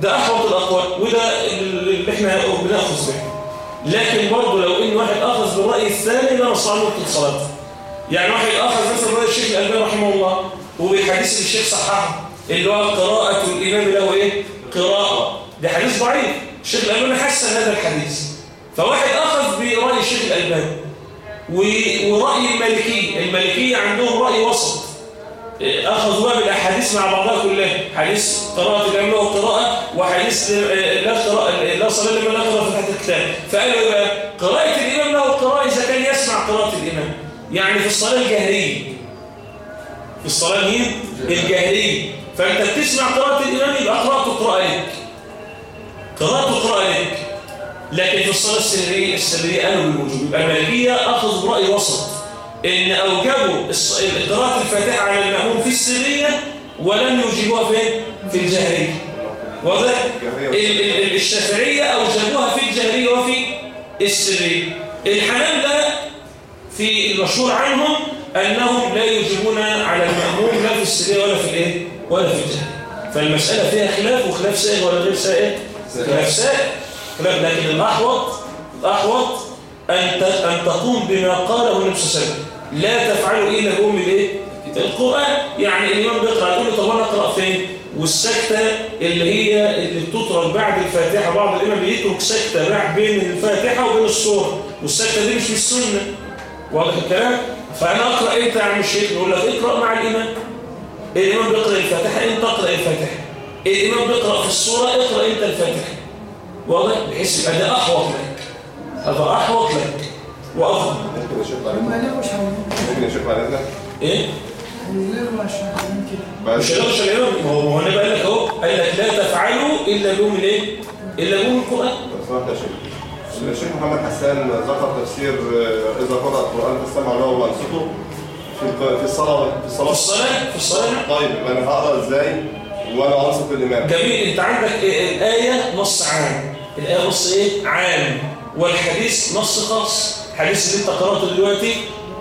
ده أحوط الأقوال وده اللي إحنا بنأخذ به. لكن برضه لو إن واحد أخذ بالرأي الثاني لا نصنع له صلاته يعني واحد أخذ مثلا رأي الشيخ الألباني رحمه الله وبالحديث اللي الشيخ صححه اللي هو قراءة الإمام له إيه؟ قراءة. ده حديث ضعيف. الشيخ الألباني حسن هذا الحديث. فواحد أخذ برأي الشيخ الألباني ورأي المالكية المالكية عندهم رأي وسط. أخذوا بقى بالأحاديث مع بعضها كلها. حديث قراءة الإمام له قراءة وحديث آه، لا قراءة لا صلاة لمن لا قراءة في تحت الكتاب. فقالوا بقى قراءة الإمام له قراءة إذا كان يسمع قراءة الإمام. يعني في الصلاة الجهرية. في الصلاة مين؟ الجهرية. فأنت بتسمع قراءة الإمام يبقى قراءته قراءة لك. قراءته قراءة لك. لكن في الصلاة السرية السرية قالوا بالوجوب يبقى المالكية أخذ برأي وسط إن أوجبوا قراءة الفاتحة على المأموم في السرية ولم يوجبوها فين؟ في الجهرية واضح؟ ال- ال- ال- الشافعية أوجبوها في الجهرية وفي السرية الحنابلة في المشهور عنهم أنهم لا يوجبون على المأموم لا في السرية ولا في الإيه؟ ولا في الجهرية فالمسألة فيها خلاف وخلاف سائغ ولا غير سائغ؟ خلاف سائغ لكن الأحوط الأحوط أن أن تقوم بما قاله النبي صلى الله عليه وسلم. لا تفعلوا إلا بأم الإيه؟ القرآن. يعني الإمام بيقرأ يقول له طب أنا أقرأ فين؟ والسكتة اللي هي اللي بتترك بعد الفاتحة. بعض الإمام بيترك سكتة بعد بين الفاتحة وبين السورة والسكتة دي مش في السنة. واضح الكلام؟ فأنا أقرأ إمتى يا عم الشيخ؟ نقول لك اقرأ مع الإمام. الإمام بيقرأ الفاتحة أنت اقرأ الفاتحة. الإمام بيقرأ في السورة اقرأ أنت الفاتحة. واضح؟ بحيث يبقى ده أحوط لك هذا أحوط لك وأفضل ممكن نشوف بعد ممكن نشوف بعد؟ ليه مش الإمام ما هو هو أنا بقول لك أهو قال لك لا تفعلوا إلا بهم الإيه؟ إلا بهم شيخ الشيخ محمد حسان ذكر تفسير إذا قرأ القرآن فاستمعوا له وأنصتوا في الق- في الصلاة في الصلاة في الصلاة طيب يبقى أنا هقرأ إزاي وأنا أنصت الإمام جميل أنت عندك؟ الآية نص عام الآية نص إيه؟ عام. والحديث نص خاص. الحديث اللي أنت قرأته دلوقتي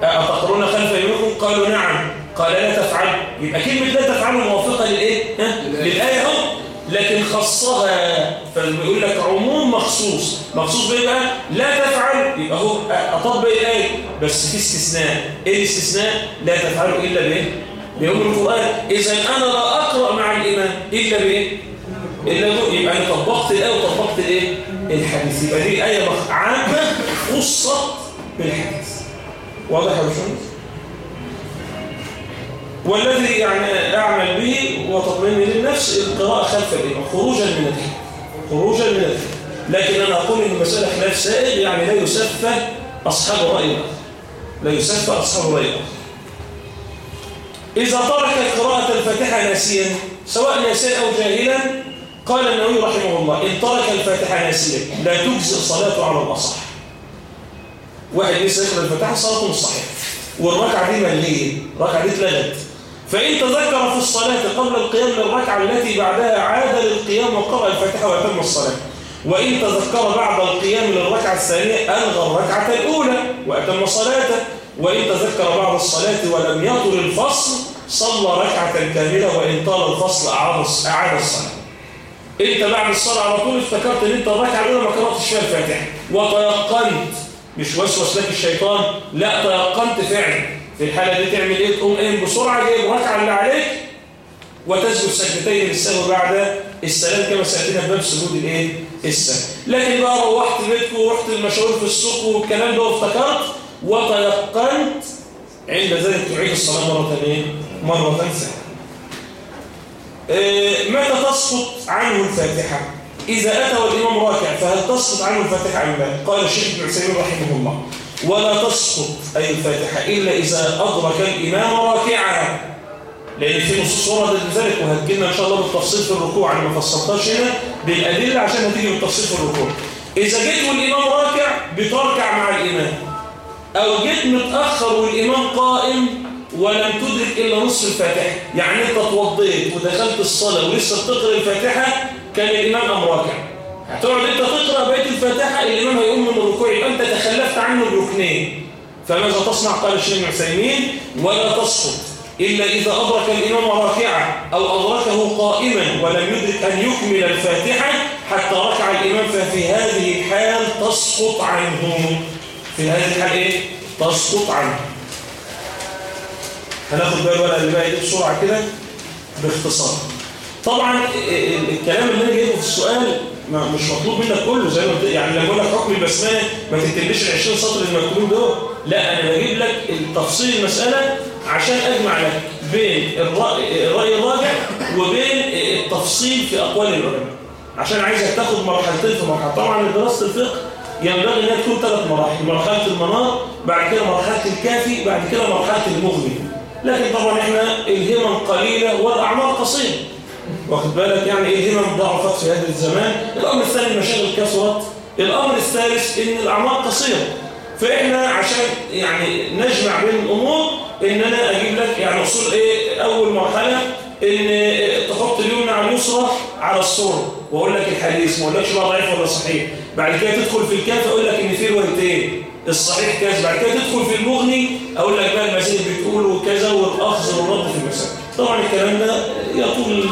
أتقرون خلف يمينكم قالوا نعم. قال لا تفعل يبقى كلمة لا تفعل موافقة للإيه؟ للآية أهو. لكن خصها فبيقول لك عموم مخصوص. مخصوص بيه بقى؟ لا تفعل يبقى هو أطبق الآية. بس في استثناء. إيه الاستثناء؟ لا تفعلوا إلا بإيه؟ بيوم القرآن. إذا أنا لا أقرأ مع الإمام إلا بإيه؟ إلا بإيه؟ يبقى أنا طبقت الآية وطبقت الإيه الحديث يبقى دي آية عامة خصت بالحديث واضح يا باشمهندس والذي يعني أعمل به وتطمئن للنفس القراءة خلف الإمام خروجا من الحديث خروجا من الحديث لكن أنا أقول إن المسألة خلاف سائل يعني لا يسفه أصحاب الآخر. لا يسفه أصحاب الآخر. إذا ترك قراءة الفاتحة ناسيا سواء ناسيا أو جاهلا قال النووي رحمه الله إن ترك الفاتحة ناسيا لا تجزئ صلاته على الأصح واحد لسه يقرأ الفاتحة صلاته مش والركعة دي ملهية الركعة دي اتلغت. فإن تذكر في الصلاة قبل القيام للركعة التي بعدها عاد للقيام وقرأ الفاتحة وأتم الصلاة. وإن تذكر بعد القيام للركعة الثانية ألغى الركعة الأولى وأتم صلاته. وإن تذكر بعد الصلاة ولم يطل الفصل صلى ركعة كاملة وإن طال الفصل أعاد الصلاة. انت بعد الصلاة على طول افتكرت ان انت الركعة الأولى ما قرأتش فيها الفاتحة. وتيقنت مش وسوس لك الشيطان لا تيقنت فعلا. في الحالة دي تعمل إيه؟ تقوم إيه بسرعة جايب الركعة اللي عليك وتسجد سجدتين للسهو بعد السلام كما سأتينا في باب سجود الايه؟ السهو. لكن بقى روحت بيتك ورحت المشاوير في السوق والكلام ده وافتكرت وتيقنت عند ذلك تعيد الصلاة مرة إيه مرة ثانية آه، متى تسقط عنه الفاتحة؟ إذا أتى والإمام راكع فهل تسقط عنه الفاتحة أم لا؟ قال الشيخ ابن عثيمين رحمه الله ولا تسقط أي الفاتحة إلا إذا أدرك الإمام راكعا. لأن في نصوص وردت بذلك وهتجيلنا إن شاء الله بالتفصيل في الركوع أنا ما فصلتهاش هنا بالأدلة عشان هتيجي بالتفصيل في الركوع. إذا جيت والإمام راكع بتركع مع الإمام أو جيت متأخر والإمام قائم ولم تدرك إلا نصف الفاتحة. يعني أنت اتوضيت ودخلت الصلاة ولسه بتقرأ الفاتحة كان الإمام قام راكع. هتقعد أنت تقرأ بقية الفاتحة الإمام هيقوم من الركوع يبقى أنت تخلفت عنه بركنين. فماذا تصنع؟ قال الشيخ ابن عثيمين ولا تسقط إلا إذا أدرك الإمام راكعا أو أدركه قائما ولم يدرك أن يكمل الفاتحة حتى ركع الإمام. ففي هذه الحال تسقط عنه. في هذه الحال إيه؟ تسقط عنه. هناخد بقى الورقة اللي باقي دي بسرعة كده باختصار. طبعا ال- الكلام اللي أنا جايبه في السؤال مش مطلوب منك كله زي ما يعني لما أقول لك حكم البسملة ما تكتبليش ال 20 سطر المكتوبين دول. لا أنا بجيب لك التفصيل المسألة عشان أجمع لك بين الراي الرأي الراجع وبين التفصيل في أقوال العلماء. عشان عايزك تاخد مرحلتين في مرحلة. طبعا دراسه الفقه ينبغي إنها تكون ثلاث مراحل. مرحلة المنار بعد كده مرحلة الكافي بعد كده مرحلة المغني. لكن طبعا إحنا الهمم قليلة والأعمار قصيرة. واخد بالك؟ يعني إيه الهمم ضعفت في هذا الزمان. الأمر الثاني المشاغل كثرت الأمر الثالث إن الأعمار قصيرة. فإحنا عشان يعني نجمع بين الأمور ان أنا أجيب لك يعني أصول إيه؟ أول مرحلة إن تحط اليمنى على اليسرى على الصورة وأقول لك الحديث ما أقولكش بقى ضعيف ولا صحيح. بعد كده تدخل في الكاف أقول لك إن في روايتين. الصحيح كذا بعد كده تدخل في المغني أقول لك بقى المسائل بتقول كذا والاخذ والرد في المسائل طبعا الكلام ده يطول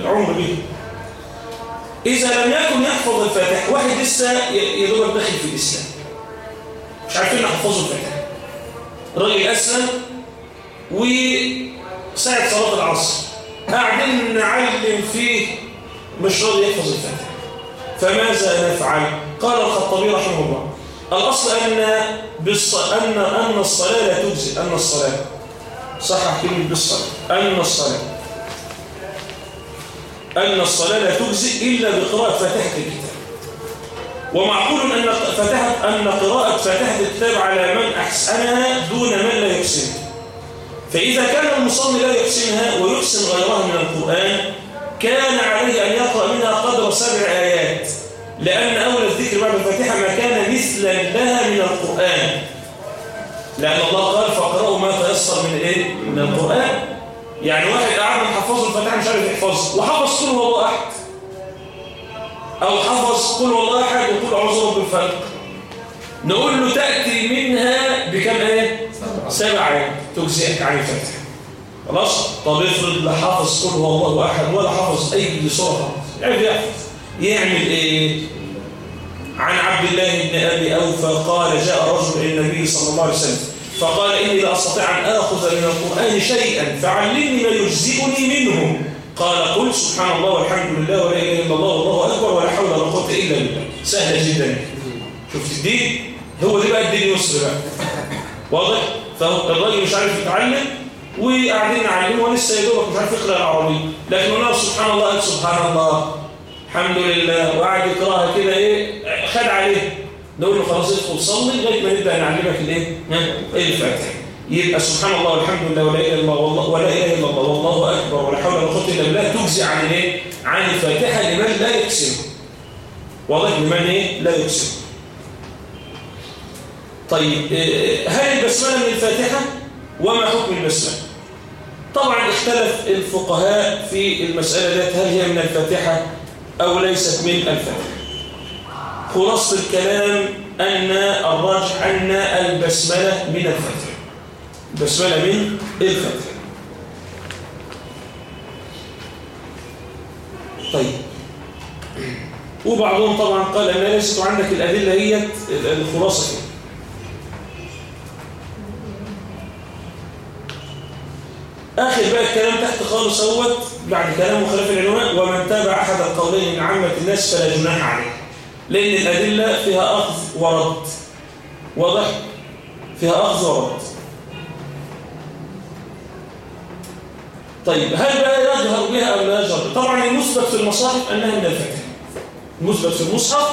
العمر به. إذا لم يكن يحفظ الفاتحة واحد لسه يا دوبك داخل في الإسلام. مش عارفين نحفظه الفاتحة راجل أسلم وساعة صلاة العصر. قاعدين نعلم فيه مش راضي يحفظ الفاتحة فماذا نفعل؟ قال الخطابي رحمه الله. الأصل أن بالص... أن أن الصلاة لا تجزي أن الصلاة. صح كلمة بالصلاة. أن الصلاة. أن الصلاة لا تجزي إلا بقراءة فاتحة الكتاب. ومعقول أن فاتحة أن قراءة فاتحة الكتاب على من أحسنها دون من لا يحسنها فإذا كان المصلي لا يحسنها ويحسن غيرها من القرآن كان عليه أن يقرأ منها قدر سبع آيات لأن أول الذكر بعد الفاتحة ما كان مثلا لها من القرآن. لأن الله قال فاقرأوا ما تيسر من إيه؟ من القرآن. يعني واحد قاعد محفظه الفاتحة مش عارف يحفظه وحفظ قل هو أحد. أو حفظ قل هو أحد وقل أعوذ برب الفلق. نقول له تأتي منها بكم إية؟ سبع. آيات. تجزئك عن الفاتحة. خلاص؟ طب افرض لا حافظ قل هو الله أحد ولا حافظ أي سورة يعرف يحفظ يعمل إيه؟ عن عبد الله بن أبي أوفى قال جاء رجل إلى النبي صلى الله عليه وسلم فقال إني لا أستطيع أن آخذ من القرآن شيئا فعلمني ما يجزئني منه. قال قل سبحان الله والحمد لله ولا إله إلا الله والله أكبر ولا حول ولا قوة إلا بالله. سهلة جدا. شفت الدين هو دي بقى الدين يسر بقى. واضح؟ فالراجل مش عارف يتعلم وقاعدين نعلمه ولسه يا دوبك مش عارف يقرا العربي لكن هنا سبحان الله قال سبحان الله. الحمد لله. وقعد يقراها كده إيه؟ خد عليه. نقول له خلاص ادخل صلي لغاية ما نبدأ نعلمك الإيه؟ إيه الفاتحه يبقى سبحان الله والحمد لله ولا إله إلا الله والله ولا إله إلا الله والله أكبر ولا حول ولا قوة إلا بالله. تجزي عن الإيه؟ عن الفاتحة لمن لا يقسم. واضح لمن إيه؟ لا يقسم. طيب هل البسملة من الفاتحة؟ وما حكم البسملة؟ طبعا اختلف الفقهاء في المسألة ديت هل هي من الفاتحة أو ليست من الفاتحة. خلاصة الكلام أن الراجح أن البسملة من الفاتحة. البسملة من الفاتحة. طيب. وبعضهم طبعا قال أن ليست عندك الأدلة هي الخلاصة كده آخر بقى الكلام تحت خالص أهوت بعد كلام خلاف العلماء ومن تابع أحد القولين من عامة الناس فلا جناح عليه. لأن الأدلة فيها أخذ ورد. واضح؟ فيها أخذ ورد. طيب هل بقى يجهر بها أو لا يجهر طبعا المثبت في المصاحف أنها من الفتح المثبت في المصحف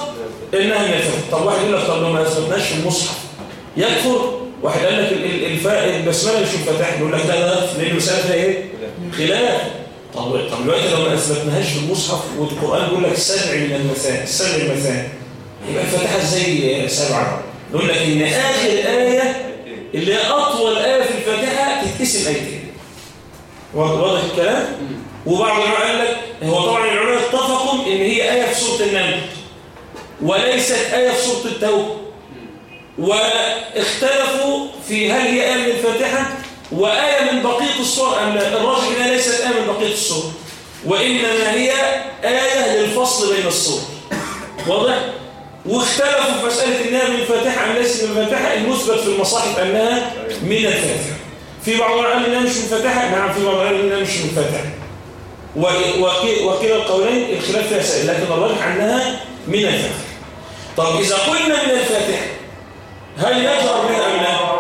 إنها من الفتح طب واحد يقول لك طب لو ما أثبتناش في المصحف يكفر؟ واحد قال لك البسملة مش منفتحه يقول لك لا ده لأن المساله فيها إيه؟ خلاف. طب طب دلوقتي لو ما أثبتناهاش في المصحف والقرآن بيقول لك سبع من المثاني السبع المثاني يبقى الفاتحة إزاي سبعة؟ نقول لك إن آخر آية اللي هي أطول آية في الفاتحة تتقسم آيتين. واضح الكلام؟ وبعض العلماء قال لك هو طبعا العلماء اتفقوا إن هي آية في سورة النمل وليست آية في سورة التوبة. واختلفوا في هل هي آية من الفاتحة وآية من بقية السور أم لا الراجح أنها ليست آية من بقية السور وإنما هي آية للفصل بين السور. واضح؟ واختلفوا في مسألة أنها من الفاتحة أم ليست من الفاتحة المثبت في المصاحف أنها من الفاتحة. في بعض العلماء أنها مش من الفاتحة نعم في بعض العلماء أنها مش من الفاتحة. وكلا القولين الخلاف فيها سائل لكن الراجح أنها من الفاتحة. طب إذا قلنا من الفاتحة هل يجهر بها أم؟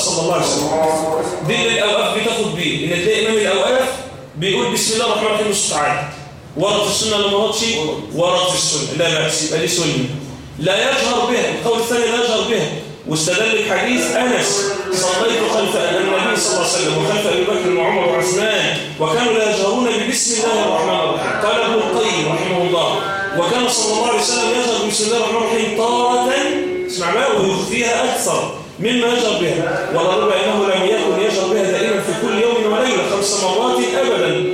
صلى الله عليه وسلم. دي اللي الأوقاف بتاخد بيه إن تلاقي إمام الأوقاف بيقول بسم الله الرحمن الرحيم عادي ورد في السنة لما وردش ورد في السنة. لا بأس يبقى دي سنة. لا يجهر بها. القول الثاني لا يجهر بها. واستدل بحديث أنس صليت خلف النبي صلى الله عليه وسلم وخلف أبي بكر وعمر وعثمان وكانوا لا يجهرون ببسم الله الرحمن الرحيم. قال ابن القيم رحمه الله وكان صلى الله عليه وسلم يجهر بسم الله الرحمن الرحيم طارة اسمع بقى ويخفيها أكثر. مما يجهر بها. ولربما أنه لم يكن يجهر بها دائما في كل يوم وليلة خمس مرات أبدا.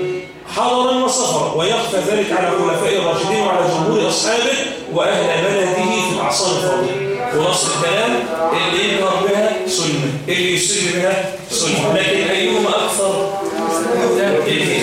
حضرا وسفرا ويخفى ذلك على خلفاء الراشدين وعلى جمهور أصحابه وأهل بلده في الأعصار الفاضلة خلاص الكلام اللي يجهر بها سنة اللي يسر بها سنة لكن أيهما أكثر؟ اللي